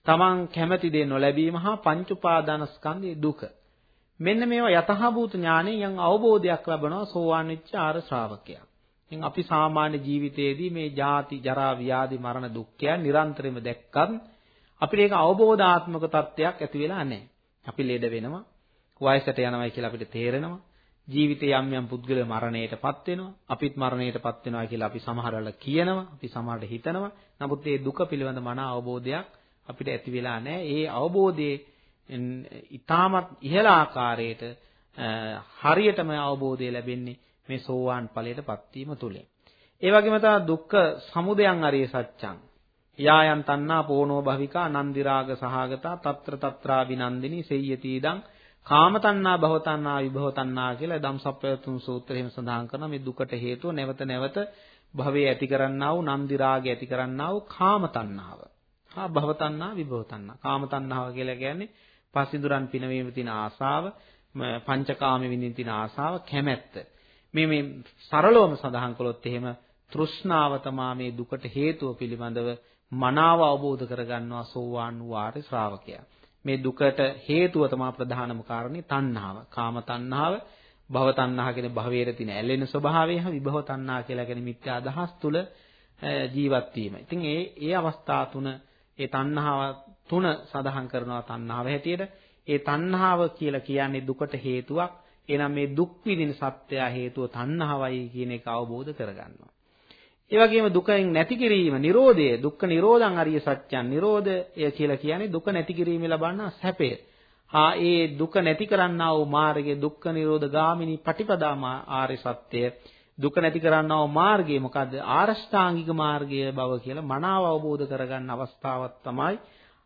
තමන් කැමති දේ නොලැබීම හා පංච උපාදානස්කන්ධයේ දුක. මෙන්න මේවා යතහභූත ඥාණයෙන් යම් අවබෝධයක් ලබනවා සෝවාන් වෙච්ච ආර්ය ශ්‍රාවකයා. ඉතින් අපි සාමාන්‍ය ජීවිතයේදී මේ ජාති, ජරා, ව්‍යාධි, මරණ දුක්ඛයන් නිරන්තරයෙන්ම දැක්කත් අපිට ඒක අවබෝධාත්මක තත්ත්වයක් ඇති වෙලා නැහැ. අපි ලෙඩ වෙනවා, වයසට යනවායි කියලා අපිට තේරෙනවා. ජීවිතේ යම් යම් පුද්ගල මරණයටපත් වෙනවා. අපිත් මරණයටපත් වෙනවා කියලා අපි සමහරවල් කියනවා. අපි සමහරට හිතනවා. නමුත් මේ දුක පිළිබඳ මන අවබෝධයක් අපිට ඇති වෙලා නැහැ. ඒ අවබෝධයේ ඊටමත් ඉහළ ආකාරයට හරියටම අවබෝධය ලැබෙන්නේ මේ සෝවාන් ඵලයටපත් වීම තුලින්. ඒ වගේම තමයි දුක්ඛ සමුදයං අරිය සත්‍යං. යායන් තණ්හා පෝනෝ භවිකා නන්දි රාග සහගතා తත්‍ර తත්‍රා විනන්දිනී සෙය්‍යති ඉදං කාම තණ්හා භව තණ්හා විභව තණ්හා කියලා ධම්සප්පවතුන් සූත්‍රයෙන් සඳහන් කරනවා මේ දුකට හේතුව නැවත නැවත භවයේ ඇති කරන්නා වූ නන්දි රාගය ඇති කරන්නා වූ කාම තණ්හාව. හා භව තණ්හා විභව තණ්හා. කාම තණ්හාව කියලා කියන්නේ පසින්දුරන් පිනවීම තියෙන ආසාව, පංචකාම විඳින්න තියෙන ආසාව, කැමැත්ත. මේ මේ සරලවම සඳහන් කළොත් එහෙම තෘෂ්ණාව තමා මේ දුකට හේතුව පිළිබඳව මනාව අවබෝධ කරගන්නවා සෝවාන් වූ ආර්ය ශ්‍රාවකයා. මේ දුකට හේතුව තමා ප්‍රධානම කාරණේ තණ්හාව. කාම තණ්හාව, භව තණ්හා කියන භවයේ තියෙන ඇලෙන ස්වභාවය හා විභව තණ්හා කියලා කියන මිත්‍යා අදහස් තුල ජීවත් වීම. ඉතින් ඒ ඒ අවස්ථා තුන ඒ තණ්හාව තුන සඳහන් කරනවා තණ්හාව හැටියට. ඒ තණ්හාව කියලා කියන්නේ දුකට හේතුවක්. එහෙනම් මේ දුක් විඳින සත්‍යය හේතුව තණ්හාවයි කියන එක අවබෝධ කරගන්නවා. ඒ වගේම දුකෙන් නැති කිරීම, Nirodha, දුක්ඛ නිරෝධං අරිය සත්‍යං. Nirodha කියලා කියන්නේ දුක නැති කිරීම ලබන්නා සැපය. හා ඒ දුක නැති කරන්නා වූ මාර්ගය දුක්ඛ නිරෝධ ගාමිනී පටිපදා ආර්ය සත්‍යය. දුක නැති කරන්නා වූ මාර්ගය මොකද්ද? ආරෂ්ඨාංගික මාර්ගය බව කියලා මනාව අවබෝධ කරගන්න අවස්ථාවක් තමයි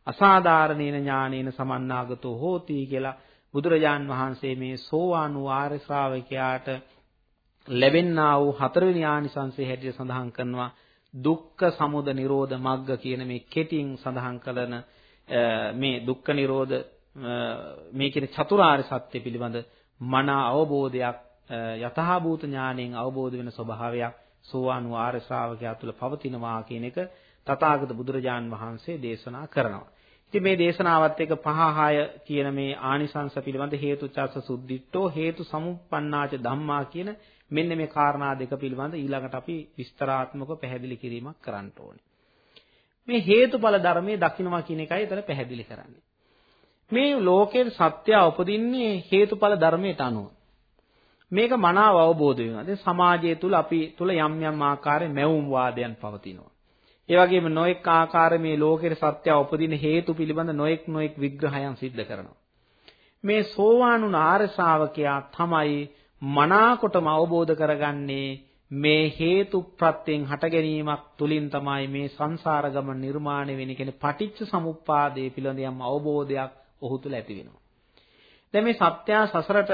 අසාධාරණේන ඥානේන සමන්නාගතෝ හෝති කියලා බුදුරජාන් වහන්සේ මේ සෝවාන් වූ ආර්ය ශ්‍රාවකයාට ලැබෙන්නා වූ හතරවෙනි ආනිසංසයේ හැටියට සඳහන් කරනවා දුක්ඛ සමුද නිරෝධ මග්ග කියන මේ කෙටින් සඳහන් කරන මේ දුක්ඛ නිරෝධ මේ කියන චතුරාර්ය සත්‍ය පිළිබඳ මන අවබෝධයක් යතහාභූත ඥාණයෙන් අවබෝධ වෙන ස්වභාවයක් සෝවාන් වූ ආර්ය ශ්‍රාවකයා තුළ පවතිනවා කියන එක තථාගත බුදුරජාන් වහන්සේ දේශනා කරනවා. ඉතින් මේ දේශනාවත් එක්ක පහ හය කියන මේ ආනිසංස පිළිබඳ හේතු චස්ස සුද්ධිට්ඨෝ හේතු සමුප්පන්නාච ධම්මා කියන මෙන්න මේ කාරණා දෙක පිළිබඳ ඊළඟට අපි විස්තරාත්මකව පැහැදිලි කිරීමක් කරන්න ඕනේ. මේ හේතුඵල ධර්මයේ දකින්නවා කියන එකයි එතන පැහැදිලි කරන්නේ. මේ ලෝකේ සත්‍ය උපදින්නේ හේතුඵල ධර්මයට අනුව. මේක මනාව අවබෝධ වෙනවා. දැන් සමාජය තුල අපි තුල යම් යම් ආකාරයේ මැවුම් වාදයන් පවතිනවා. ඒ වගේම නොඑක් ආකාරයේ මේ ලෝකේ සත්‍ය උපදින හේතු පිළිබඳ නොඑක් නොඑක් විග්‍රහයන් සිද්ධ කරනවා. මේ සෝවාන් ආර්ය ශ්‍රාවකයා තමයි මනාකොටම අවබෝධ කරගන්නේ මේ හේතු ප්‍රත්‍යයෙන් හට ගැනීමක් තුලින් තමයි මේ සංසාර ගමන නිර්මාණය වෙන්නේ කියන්නේ පටිච්ච සමුප්පාදයේ පිළිබඳ යම් අවබෝධයක් ඔහු තුල ඇති වෙනවා. දැන් මේ සත්‍ය සසරට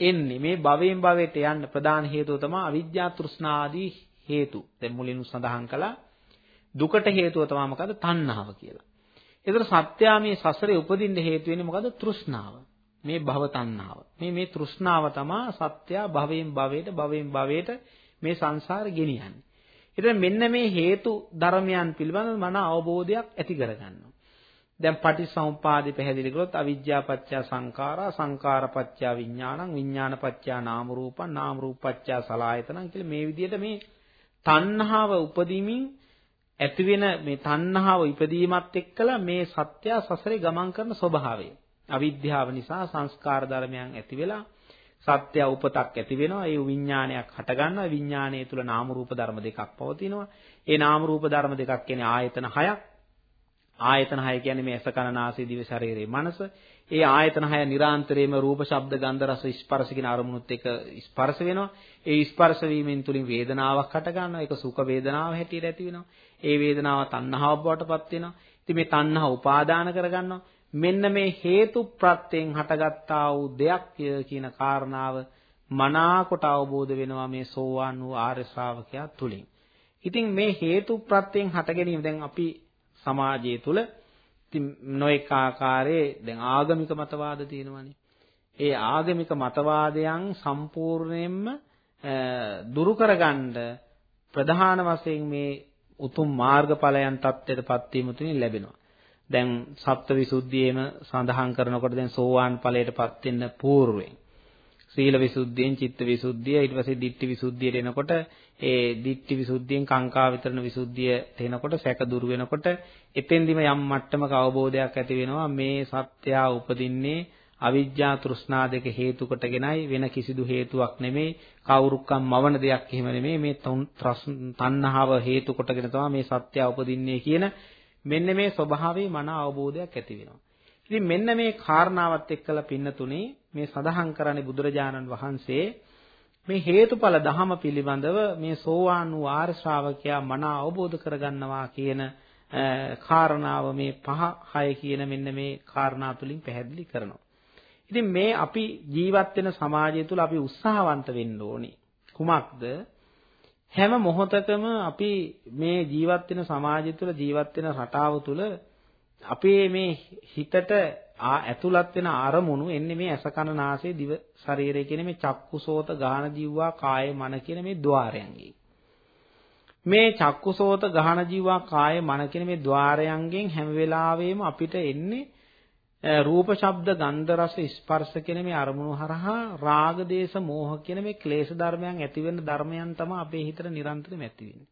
එන්නේ මේ භවයෙන් භවයට යන්න ප්‍රධාන හේතුව තමයි අවිද්‍යා තෘෂ්ණා ආදී හේතු. දැන් මුලින්ම සඳහන් කළා දුකට හේතුව තමයි මොකද්ද? තණ්හාව කියලා. ඒතර සත්‍යා මේ සසරේ උපදින්න හේතු වෙන්නේ මොකද්ද? තෘෂ්ණාව. මේ භව තණ්හාව. මේ මේ තෘෂ්ණාව තමයි සත්‍ය භවයෙන් භවයට භවයෙන් භවයට මේ සංසාරේ ගෙනියන්නේ. ඉතින් මෙන්න මේ හේතු ධර්මයන් පිළිබඳව මන අවබෝධයක් ඇති කරගන්නවා. දැන් පටිසමුපාදේ පැහැදිලි කරොත් අවිජ්ජා පත්‍ය සංඛාරා සංඛාර පත්‍ය විඥානං විඥාන පත්‍ය නාම රූපං නාම රූප පත්‍ය සලආයතනං කියලා මේ විදිහට මේ තණ්හාව උපදීමින් ඇතිවෙන මේ තණ්හාව ඉපදීමත් එක්කලා මේ සත්‍ය සසරේ ගමන් කරන ස්වභාවය අවිද්‍යාව නිසා සංස්කාර ධර්මයන් ඇති වෙලා සත්‍ය උපතක් ඇති වෙනවා. ඒ විඥානයක් හට ගන්නවා විඥානයේ තුල නාම රූප ධර්ම දෙකක් පවතිනවා. ඒ නාම රූප ධර්ම දෙකක් කියන්නේ ආයතන හයක්. ආයතන හය කියන්නේ මේ ඇස කන නාසය දිව ශරීරය මනස. ඒ ආයතන හය නිරාන්තරයේම රූප ශබ්ද ගන්ධ රස ස්පර්ශ කියන අරමුණුත් එක්ක ස්පර්ශ වෙනවා. ඒ ස්පර්ශ වීමෙන් තුලින් වේදනාවක් හට ගන්නවා ඒක සුඛ වේදනාව හැටියට ඇති වෙනවා. ඒ වේදනාව තණ්හාව බවට පත් වෙනවා. ඉතින් මේ තණ්හා උපාදාන කරගන්නවා. මෙන්න මේ හේතු ප්‍රත්‍යයෙන් හටගත්තා වූ දෙයක් කියන කාරණාව මනාකොට අවබෝධ වෙනවා මේ සෝවාන් වූ ආර්ය ශ්‍රාවකයා තුලින්. ඉතින් මේ හේතු ප්‍රත්‍යයෙන් හට ගැනීම දැන් අපි සමාජය තුල ඉතින් නොඑක ආකාරයේ දැන් ආගමික මතවාද තියෙනවානේ. ඒ ආගමික මතවාදයන් සම්පූර්ණයෙන්ම දුරු කරගන්න ප්‍රධාන වශයෙන් මේ උතුම් මාර්ගඵලයන් தත්ත්වයටපත් වීම තුලින් ලැබෙනවා. දැන් සප්තවිසුද්ධියේම සඳහන් කරනකොට දැන් සෝවාන් ඵලයටපත් වෙන්න పూర్වෙන් සීල විසුද්ධියෙන් චිත්ත විසුද්ධිය ඊට පස්සේ ditthi විසුද්ධියට එනකොට ඒ ditthi විසුද්ධියෙන් කාංකා විතරණ විසුද්ධියට එනකොට සැක දුරු වෙනකොට එතෙන්දිම යම් මට්ටමක අවබෝධයක් ඇති වෙනවා. මේ සත්‍යය උපදින්නේ අවිජ්ජා තෘෂ්ණා දෙක හේතු කොටගෙනයි වෙන කිසිදු හේතුවක් නෙමෙයි. කවුරුක්කම් මවන දෙයක් එහෙම නෙමෙයි. මේ තණ්හාව හේතු කොටගෙන තමයි මේ සත්‍යය උපදින්නේ කියන මෙන්න මේ ස්වභාවයේ මන අවබෝධයක් ඇති වෙනවා. ඉතින් මෙන්න මේ කාරණාවත් එක්කලා පින්නතුනේ මේ සඳහන් කරන්නේ බුදුරජාණන් වහන්සේ මේ හේතුඵල ධහම පිළිබඳව මේ සෝවාන් වූ ආර්ය ශ්‍රාවකයා මන අවබෝධ කරගන්නවා කියන කාරණාව මේ පහ හය කියන මෙන්න මේ කාරණා තුලින් පැහැදිලි කරනවා. ඉතින් මේ අපි ජීවත් වෙන සමාජය තුළ අපි උත්සාහවන්ත වෙන්න ඕනේ. කුමක්ද? හැම මොහොතකම අපි මේ ජීවත් වෙන සමාජය තුළ ජීවත් වෙන රටාව තුළ අපේ මේ හිතට ඇතුළත් වෙන අරමුණු එන්නේ මේ ඇස කන නාසය දිව ශරීරය කියන මේ චක්කුසෝත ගාහන ජීවා කාය මන කියන මේ ద్వාරයන්ගෙන් මේ චක්කුසෝත ගාහන ජීවා කාය මන කියන මේ ద్వාරයන්ගෙන් හැම වෙලාවෙම අපිට එන්නේ රූප ශබ්ද ගන්ධ රස ස්පර්ශ කියන මේ අරමුණු හරහා රාග දේශ මෝහ කියන මේ ක්ලේශ ධර්මයන් ඇති වෙන ධර්මයන් තමයි අපේ හිතට නිරන්තරයෙන් ඇති වෙන්නේ.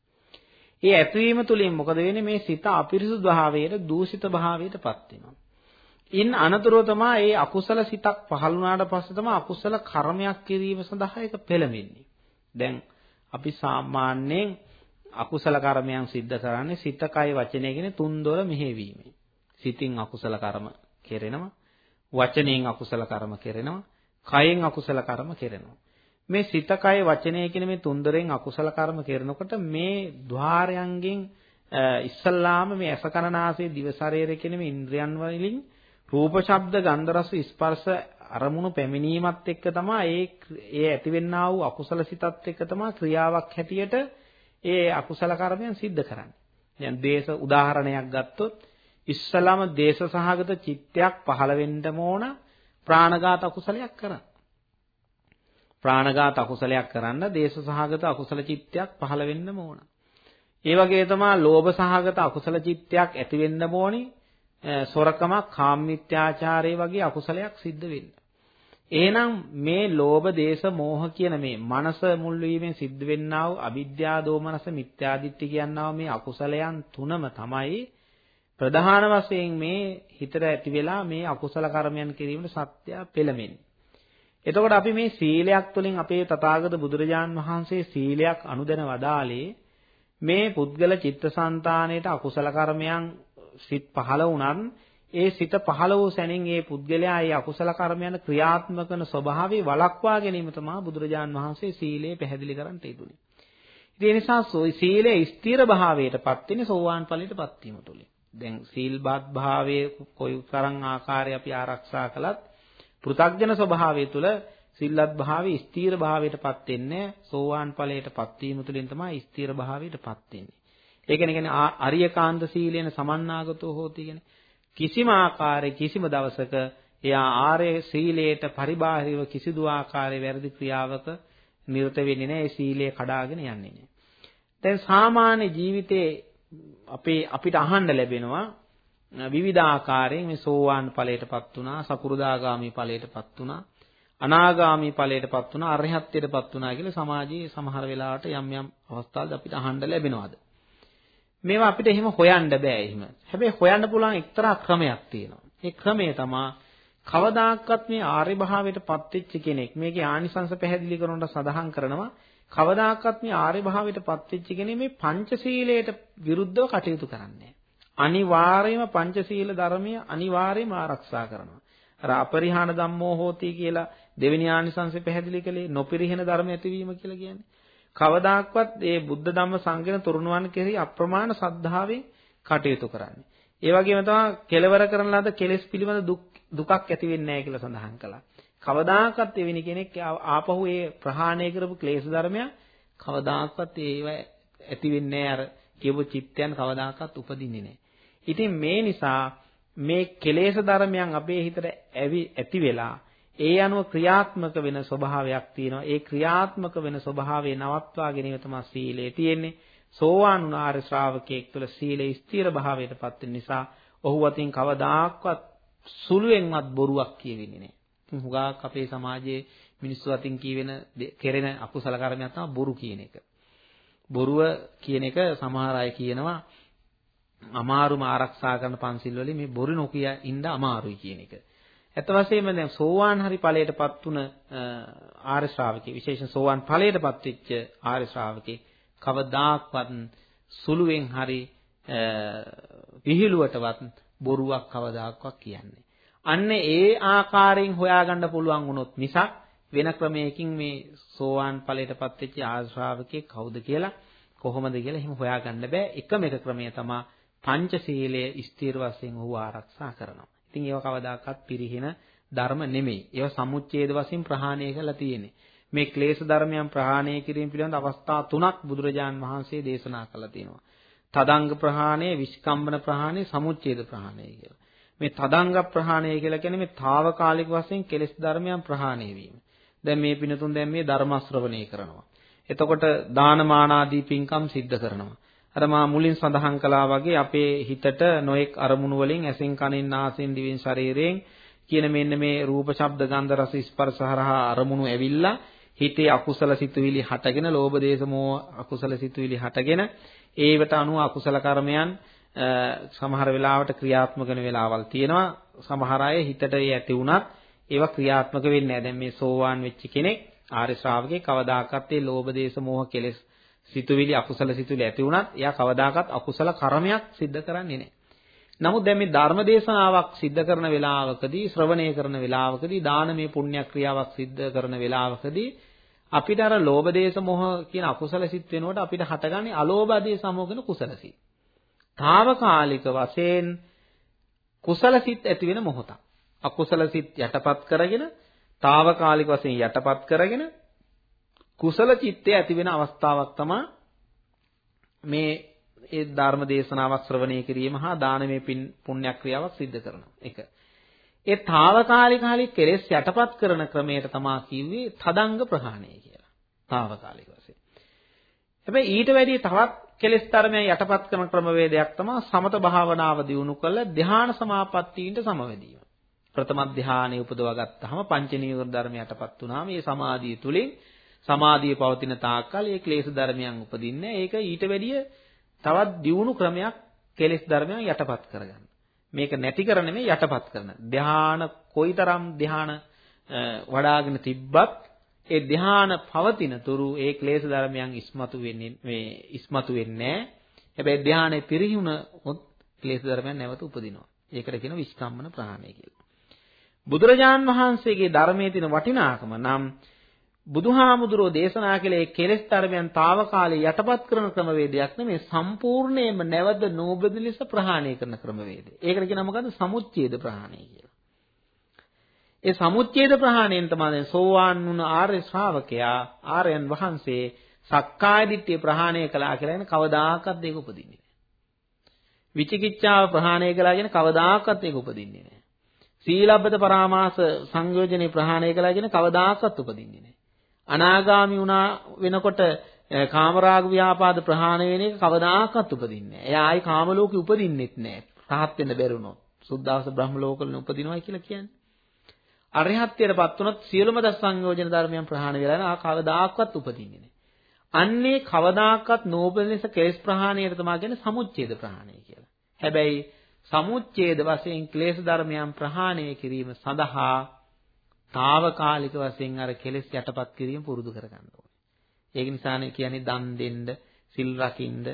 ඒ ඇතිවීම තුළින් මොකද වෙන්නේ මේ සිත අපිරිසුදු භාවයට දූෂිත භාවයටපත් වෙනවා. ඉන් අනතුරුව තමයි මේ අකුසල සිතක් පහළ වුණාට පස්සේ තමයි අකුසල කර්මයක් කිරීම සඳහා ඒක පෙළඹෙන්නේ. දැන් අපි සාමාන්‍යයෙන් අකුසල කර්මයන් සිද්ධ කරන්නේ සිත කය වචනය කියන තුන්දොර මෙහෙවීමෙන්. සිතින් අකුසල කර්ම කෙරෙනවා. වචනයෙන් අකුසල කර්ම කෙරෙනවා. කයෙන් අකුසල කර්ම කෙරෙනවා. මේ සිත කය වචනය කියන මේ තුන්දරෙන් අකුසල කර්ම කරනකොට මේ ద్వාරයන්ගෙන් ඉස්සල්ලාම මේ ඇස කන නාසය දිව ශරීරය කියන මේ ඉන්ද්‍රයන් වලින් රූප ශබ්ද ගන්ධ රස ස්පර්ශ අරමුණු පැමිණීමත් එක්ක තමයි ඒ ඒ ඇතිවෙන්නා වූ අකුසල සිතත් එක්ක තමයි ක්‍රියාවක් හැටියට ඒ අකුසල කර්මයන් සිද්ධ කරන්නේ. දැන් දේශ උදාහරණයක් ගත්තොත් ඉස්සලාම දේශ සහගත චිත්තයක් පහළ වෙන්න ඕන ප්‍රාණඝාත අකුසලයක් කරන්න. ප්‍රාණඝාත අකුසලයක් කරන්න දේශ සහගත අකුසල චිත්තයක් පහළ වෙන්න ඕන. ඒ වගේ තමයි ලෝභ සහගත අකුසල චිත්තයක් ඇති වෙන්න ඕනි. සොරකමක්, කාමමිත්‍යාචාරය වගේ අකුසලයක් සිද්ධ වෙන්න. එහෙනම් මේ ලෝභ, දේශ, මෝහ කියන මේ මනස මුල් වීමෙන් සිද්ධ වෙන්නා වූ අවිද්‍යා, දෝමනස, මිත්‍යාදිත්‍ය කියනවා මේ අකුසලයන් තුනම තමයි ප්‍රධාන වශයෙන් මේ හිතට ඇති වෙලා මේ අකුසල කර්මයන් කිරීමට සත්‍ය පෙළමෙන්නේ. එතකොට අපි මේ සීලයක් තුළින් අපේ තථාගත බුදුරජාන් වහන්සේ සීලයක් අනුදැන වදාලේ මේ පුද්ගල චිත්තසංතානයේට අකුසල කර්මයන් සිත් පහළ වුණත් ඒ සිත පහළ වූ සැනින් ඒ පුද්ගලයා ඒ අකුසල කර්මයන් ක්‍රියාත්මක කරන ස්වභාවය වළක්වා ගැනීම තමයි බුදුරජාන් වහන්සේ සීලය පැහැදිලි කරන්න යෙදුනේ. ඒ නිසා සීලයේ ස්ථිර භාවයටපත් වෙන්නේ සෝවාන් ඵලයටපත් වීම තුළින්. දැන් සීල්බත් භාවයේ කොයි තරම් ආකාරය අපි ආරක්ෂා කළත් පෘථග්ජන ස්වභාවය තුළ සිල්ලත් භාවයේ ස්ථීර භාවයටපත් වෙන්නේ සෝවාන් ඵලයටපත් වීම තුළින් තමයි ස්ථීර භාවයටපත් වෙන්නේ. ඒ කියන්නේ අරියකාන්ත සීලේන සමන්නාගතෝ හෝති කියන්නේ කිසිම ආකාරයේ කිසිම දවසක එයා ආර්ය සීලයට පරිබාහිරව කිසිදු ආකාරයේ වැරදි ක්‍රියාවක නිරත වෙන්නේ නැහැ. ඒ සීලය කඩාගෙන යන්නේ නැහැ. දැන් සාමාන්‍ය ජීවිතේ අපේ අපිට අහන්න ලැබෙනවා විවිධ ආකාරයෙන් මේ සෝවාන් ඵලයටපත් වුණා, සකුරුදාගාමි ඵලයටපත් වුණා, අනාගාමි ඵලයටපත් වුණා, අරහත්ත්වයටපත් වුණා කියලා සමාජයේ සමහර වෙලාවට යම් යම් අවස්ථාවල අපිට අහන්න ලැබෙනවාද? මේවා අපිට එහෙම හොයන්න බෑ එහෙම. හැබැයි හොයන්න පුළුවන් එක්තරා ක්‍රමයක් තියෙනවා. ඒ ක්‍රමය තමයි කවදාකවත් මේ ආර්ය භාවයට පත්වෙච්ච කෙනෙක් මේකේ ආනිසංස පැහැදිලි කරනකොට සඳහන් කරනවා කවදාකවත් මේ ආර්ය භාවයට පත්වෙච්ච කෙනෙක් මේ පංචශීලයට විරුද්ධව කටයුතු කරන්නේ අනිවාර්යයෙන්ම පංචශීල ධර්මය අනිවාර්යයෙන්ම ආරක්ෂා කරනවා. අර අපරිහාන ධම්මෝ හෝති කියලා දෙවෙනි ආනිසංසය පැහැදිලි කළේ නොපිරිහෙන ධර්ම ඇතිවීම කියලා කියන්නේ. කවදාක්වත් ඒ බුද්ධ ධම්ම සංගණ තුරුණුවන් කෙරෙහි අප්‍රමාණ සද්ධාවෙන් කටයුතු කරන්නේ. ඒ වගේම තමයි කෙලවර කරන ලද කෙලෙස් පිළිබඳ දුක් දුකක් ඇති වෙන්නේ නැහැ කියලා සඳහන් කළා. කවදාකවත් එවැනි කෙනෙක් ආපහු ඒ ප්‍රහාණය කරපු ක්ලේශ ධර්මයන් කවදාකවත් ඒව ඇති වෙන්නේ අර කියපු චිත්තයන් කවදාකවත් උපදින්නේ නැහැ. ඉතින් මේ නිසා මේ කෙලේශ ධර්මයන් අපේ හිතට ඇති වෙලා ඒ අනුව ක්‍රියාත්මක වෙන ස්වභාවයක් තියෙනවා. ඒ ක්‍රියාත්මක වෙන ස්වභාවය නවත්වා ගැනීම තමයි සීලේ තියෙන්නේ. සෝවාන් වුණ ආර්ය ශ්‍රාවකයෙක් තුළ සීලේ ස්ථිර භාවයටපත් වෙන නිසා ඔහු අතින් කවදාක්වත් සුළුවෙන්වත් බොරුවක් කියවෙන්නේ නැහැ. ඉතින් හුඟක් අපේ සමාජයේ මිනිස්සු අතින් කියවෙන කෙරෙන අකුසල කර්මයක් තමයි බොරු කියන එක. බොරුව කියන එක සමහර අය කියනවා අමාරුම ආරක්ෂා කරන පන්සිල් වලින් මේ බොරු නොකිය ඉන්න අමාරුයි කියන එක. ඇත්ත වශයෙන්ම දැන් සෝවාන් හරි ඵලයටපත් උන ආර්ය ශ්‍රාවකේ විශේෂයෙන් සෝවාන් ඵලයටපත් වෙච්ච ආර්ය ශ්‍රාවකේ කවදාක්වත් සුළුවෙන් හරි විහිළුවටවත් බොරුවක් කවදාක්වත් කියන්නේ. අන්න ඒ ආකාරයෙන් හොයාගන්න පුළුවන් වුණොත් මිසක් වෙන ක්‍රමයකින් මේ සෝවාන් ඵලයටපත් වෙච්ච ආර්ය ශ්‍රාවකේ කවුද කියලා කොහොමද කියලා එහෙම හොයාගන්න බෑ. එකම එක ක්‍රමය තමයි පංචශීලය ස්ථීර වශයෙන් ඔහු ආරක්ෂා කරනවා. ඉතින් ඒව කවදාකවත් පිරිහින ධර්ම නෙමෙයි. ඒව සමුච්ඡේද වශයෙන් ප්‍රහාණය කරලා තියෙන්නේ. මේ ක්ලේශ ධර්මයන් ප්‍රහාණය කිරීම පිළිබඳ අවස්ථා තුනක් බුදුරජාන් වහන්සේ දේශනා කළා තියෙනවා. තදංග ප්‍රහාණය, විස්කම්බන ප්‍රහාණය, සමුච්ඡේද ප්‍රහාණය කියලා. මේ තදංග ප්‍රහාණය කියලා කියන්නේ මේ తాවකාලික වශයෙන් කෙලෙස් ධර්මයන් ප්‍රහාණය වීම. දැන් මේ පිනතුන් දැන් මේ ධර්ම ශ්‍රවණය කරනවා. එතකොට දානමාන ආදී පින්කම් සිද්ධ කරනවා. අර මා මුලින් සඳහන් කළා වගේ අපේ හිතට නොඑක් අරමුණු වලින් ඇසෙන් කනෙන් නාසයෙන් දිවෙන් ශරීරයෙන් කියන මෙන්න මේ රූප ශබ්ද ගන්ධ රස ස්පර්ශ හරහා අරමුණු ඇවිල්ලා හිතේ අකුසල සිතුවිලි හටගෙන ලෝභ දේශ මොහ අකුසල සිතුවිලි හටගෙන ඒවට අනුව අකුසල කර්මයන් සමහර වෙලාවට ක්‍රියාත්මක වෙන වෙලාවල් තියෙනවා සමහර අය හිතට ඒ ඇති වුණත් ඒවා ක්‍රියාත්මක වෙන්නේ නැහැ දැන් මේ සෝවාන් වෙච්ච කෙනෙක් ආර්ය ශ්‍රාවකේ කවදාකවත් ඒ ලෝභ දේශ මොහ කෙලෙස් සිතුවිලි අකුසල සිතුවිලි ඇති වුණත් එයා කවදාකවත් අකුසල කර්මයක් සිද්ධ කරන්නේ නැහැ. නමුත් දැන් මේ ධර්ම දේශනාවක් සිද්ධ කරන වෙලාවකදී ශ්‍රවණය කරන වෙලාවකදී දානමය පුණ්‍ය ක්‍රියාවක් සිද්ධ කරන වෙලාවකදී අපිට අර ලෝභ දේශ මොහ කියන අකුසල සිත් වෙනකොට අපිට හටගන්නේ අලෝභ දේශ මොහ කියන කුසල සිත්. తాවකාලික වශයෙන් කුසල සිත් ඇති වෙන මොහොතක්. අකුසල සිත් යටපත් කරගෙන తాවකාලික වශයෙන් යටපත් කරගෙන කුසල චිත්තය ඇති වෙන අවස්ථාවක් තමයි මේ ඒ ධර්ම දේශනාවක් ශ්‍රවණය කිරීම හා දානමය පුණ්‍ය ක්‍රියාවක් සිද්ධ කරනවා. ඒක. ඒ తాවකාලික hali කෙලෙස් යටපත් කරන ක්‍රමයට තමයි කිව්වේ තදංග ප්‍රහාණය කියලා. తాවකාලික වශයෙන්. හැබැයි ඊට වැඩිය තවත් කෙලෙස් ධර්මයන් යටපත් කරන ක්‍රමවේදයක් තමයි සමත භාවනාව දියුණු කළ ධ්‍යාන සමාපත්තීන්ට සමවැදීම. ප්‍රථම ධ්‍යානෙ උපදවා ගත්තාම පංච නීවර ධර්ම යටපත් වුණාම මේ සමාධිය තුලින් සමාධිය පවතින තාක්කල් ඒ ක්ලේශ ධර්මයන් උපදින්නේ ඒක ඊට වැඩිය තවත් දියුණු ක්‍රමයක් කෙලෙස් ධර්මයන් යටපත් කරගන්න. මේක නැති කර නෙමෙයි යටපත් කරන. ධ්‍යාන කොයිතරම් ධ්‍යාන වඩාගෙන තිබ්බත් ඒ ධ්‍යාන පවතින තුරු ඒ ක්ලේශ ධර්මයන් ඉස්මතු වෙන්නේ මේ ඉස්මතු වෙන්නේ නැහැ. හැබැයි ධ්‍යානෙ පිරිහුණොත් ක්ලේශ ධර්මයන් නැවත උපදිනවා. ඒකට කියන විස්කම්මන ප්‍රහාණය කියලා. බුදුරජාන් වහන්සේගේ ධර්මයේ තියෙන වටිනාකම නම් බුදුහාමුදුරෝ දේශනා කළේ කෙලෙස් ධර්මයන් తాවකාලේ යටපත් කරන ක්‍රමවේදයක් නෙමෙයි සම්පූර්ණයෙන්ම නැවත නෝබදි ලෙස ප්‍රහාණය කරන ක්‍රමවේදය. ඒකට කියනවා මොකද්ද? සමුච්ඡේද ප්‍රහාණය කියලා. ඒ සමුච්ඡේද ප්‍රහාණයෙන් තමයි සෝවාන් වුණ ආර්ය ශ්‍රාවකයා ආර්යයන් වහන්සේ සක්කාය දිට්ඨිය ප්‍රහාණය කළා කියලා කියන කවදාකවත් ඒක උපදින්නේ නැහැ. විචිකිච්ඡාව ප්‍රහාණය කළා කියන කවදාකවත් ඒක උපදින්නේ නැහැ. සීලබ්බත පරාමාස සංයෝජනේ ප්‍රහාණය කළා කියන කවදාකවත් උපදින්නේ නැහැ. අනාගාමි වුණා වෙනකොට කාමරාග ව්‍යාපාද ප්‍රහාණය වෙන එක කවදාකවත් උපදින්නේ නැහැ. එයා ආයි කාම ලෝකෙ උපදින්නෙත් නැහැ. රහත් වෙන්න බැරුණොත්. සුද්ධාස බ්‍රහ්ම ලෝකවල උපදිනවා කියලා කියන්නේ. අරහත්ත්වයටපත් වුණොත් සියලුම දස සංයෝජන ධර්මයන් ප්‍රහාණය වෙලා නැහැ. ආ කවදාකවත් උපදින්නේ නැහැ. අන්නේ කවදාකවත් නෝබල් ලෙස කෙලස් ප්‍රහාණයට තමයි කියන්නේ සමුච්ඡේද ප්‍රහාණය කියලා. හැබැයි සමුච්ඡේද වශයෙන් ක්ලේශ ධර්මයන් ප්‍රහාණය කිරීම සඳහා తాවකාලික වශයෙන් අර කෙලෙස් යටපත් කිරීම පුරුදු කරගන්න ඕනේ. ඒක නිසානේ කියන්නේ දන් දෙන්න, සිල් රකින්න,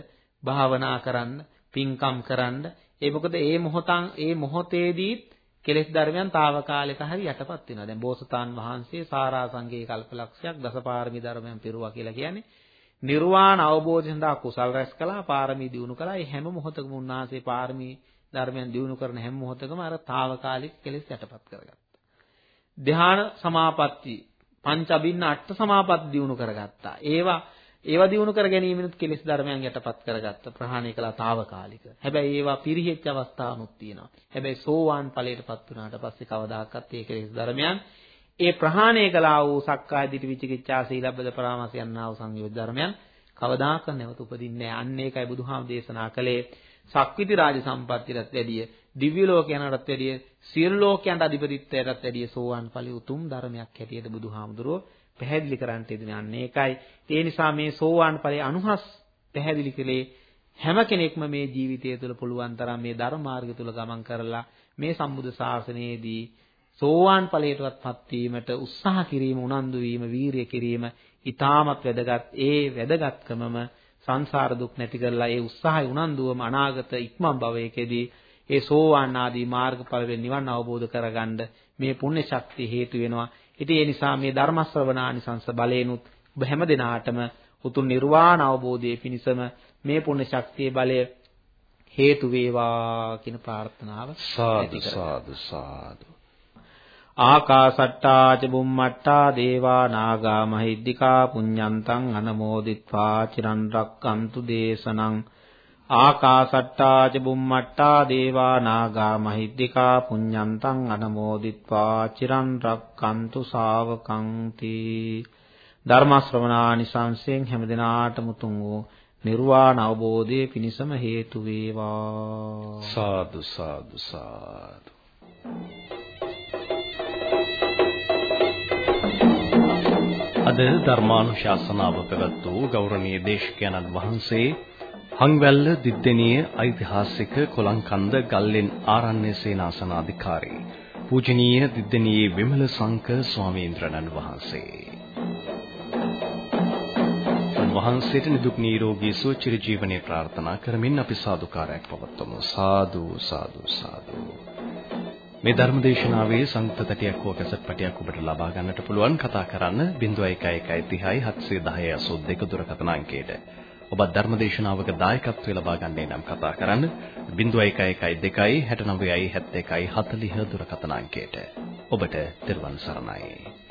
භාවනා කරන්න, පින්කම් කරන්න. ඒ මොකද ඒ මොහොතන් ඒ මොහොතේදීත් කෙලෙස් ධර්මයන් తాවකාලික හරි යටපත් වෙනවා. දැන් බෝසතාන් වහන්සේ සාරාසංගේ කල්පලක්ෂයක් දසපාරමී ධර්මයන් පිරුවා කියලා කියන්නේ නිර්වාණ අවබෝධය සඳහා කුසල් රැස් කළා, පාරමී දිනු කළා. ඒ හැම මොහොතකම උන්වහන්සේ පාරමී ධර්මයන් දිනු කරන හැම මොහොතකම අර తాවකාලික කෙලෙස් යටපත් කරගත්තා. ධ්‍යාන සමාපatti පංච අභින්න අට සමාපatti දිනු කරගත්තා. ඒවා ඒවා දිනු කර ගැනීමෙනුත් කෙලෙස් ධර්මයන් යටපත් කරගත්ත ප්‍රහාණය කළා తాවකාලික. හැබැයි ඒවා පිරිහෙච්ච අවස්ථානුත් තියෙනවා. හැබැයි සෝවාන් ඵලයටපත් වුණාට පස්සේ කවදාකවත් ඒ කෙලෙස් ධර්මයන් ඒ ප්‍රහාණය කළා වූ සක්කාය දිට්ඨි විචිකිච්ඡා සීලබ්බද පරාමාස යන්නා වූ සංයෝජ ධර්මයන් කවදාක නැවත උපදින්නේ නැහැ. අන්න ඒකයි බුදුහාම දේශනා කළේ සක්විති රාජ සම්පත්තියටත් වැඩිය දිව්‍ය ලෝකයන්ටත් වැඩිය සියලු ලෝකයන්ට අධිපතිත්වයටත් වැඩිය සෝවාන් ඵලයේ උතුම් ධර්මයක් හැටියට බුදුහාමුදුරුවෝ පැහැදිලි කරන්නට ඉදිරිය යන්නේ ඒකයි. ඒ නිසා මේ සෝවාන් ඵලයේ අනුහස් පැහැදිලි කළේ හැම කෙනෙක්ම මේ ජීවිතය තුළ පුළුවන් තරම් මේ ධර්ම මාර්ගය තුළ ගමන් කරලා මේ සම්බුද්ධ ශාසනයේදී සෝවාන් ඵලයටපත් වීමට උත්සාහ කිරීම උනන්දු වීම වීරිය කිරීම ඊටමත් වැදගත් ඒ වැදගත්කමම සංසාර දුක් නැති කරලා ඒ උත්සාහය උනන්දුවම අනාගත ඉක්මන් භවයකදී ඒ සෝවාන් ආදී මාර්ගඵල නිවන් අවබෝධ කරගන්න මේ පුණ්‍ය ශක්තිය හේතු වෙනවා. ඉතින් ඒ නිසා මේ ධර්ම ශ්‍රවණානිසංස බලේනුත් ඔබ හැම දිනාටම උතුම් නිර්වාණ අවබෝධයේ පිණසම මේ පුණ්‍ය ශක්තියේ බලය හේතු වේවා කියන ප්‍රාර්ථනාව සාදු සාදු සාදු. ආකාසට්ටා ච බුම්මට්ටා දේවා නාගා මහිද්దికා පුඤ්ඤන්තං අනමෝදිත්වා චිරන් රැක්කන්තු දේශනං ආකාසට්ටා ච බුම්මට්ටා දේවා නාග මහිද්దికා පුඤ්ඤන්තං අනමෝදිත්වා චිරන් රක්칸තු ශාවකං තී ධර්ම ශ්‍රවණානි සංසයෙන් හැමදිනාටම උතුම් වූ නිර්වාණ අවබෝධයේ පිණසම හේතු වේවා. සාදු සාදු සාදු. අද ධර්මානුශාසනාව පැවැත් වූ ගෞරවනීය දේශකයන්න් වහන්සේ හංවැල්ල දිද්දෙනිය ඓතිහාසික කොලංකන්ද ගල්ලෙන් ආරණ්‍ය සේනාසනාධිකාරී පූජනීය දිද්දෙනියේ විමල සංක ස්වාමීන් වහන්සේ වහන්සේට නිදුක් නිරෝගී සුව චිර ජීවනයේ ප්‍රාර්ථනා කරමින් අපි සාදුකාරයක් පවත්වමු සාදු සාදු සාදු මේ ධර්මදේශනාවේ සංතතටියක් හෝ කැසට් පටියක් ඔබට ලබා ගන්නට පුළුවන් කතා කරන්න 0111 30 710 82 දුරකථන අංකයට. ඔබ ධර්මදේශනාවක දායකත්වය ලබා ගන්නේ නම් කතා කරන්න 0111 2 69 71 40 දුරකථන අංකයට. ඔබට තෙරුවන් සරණයි.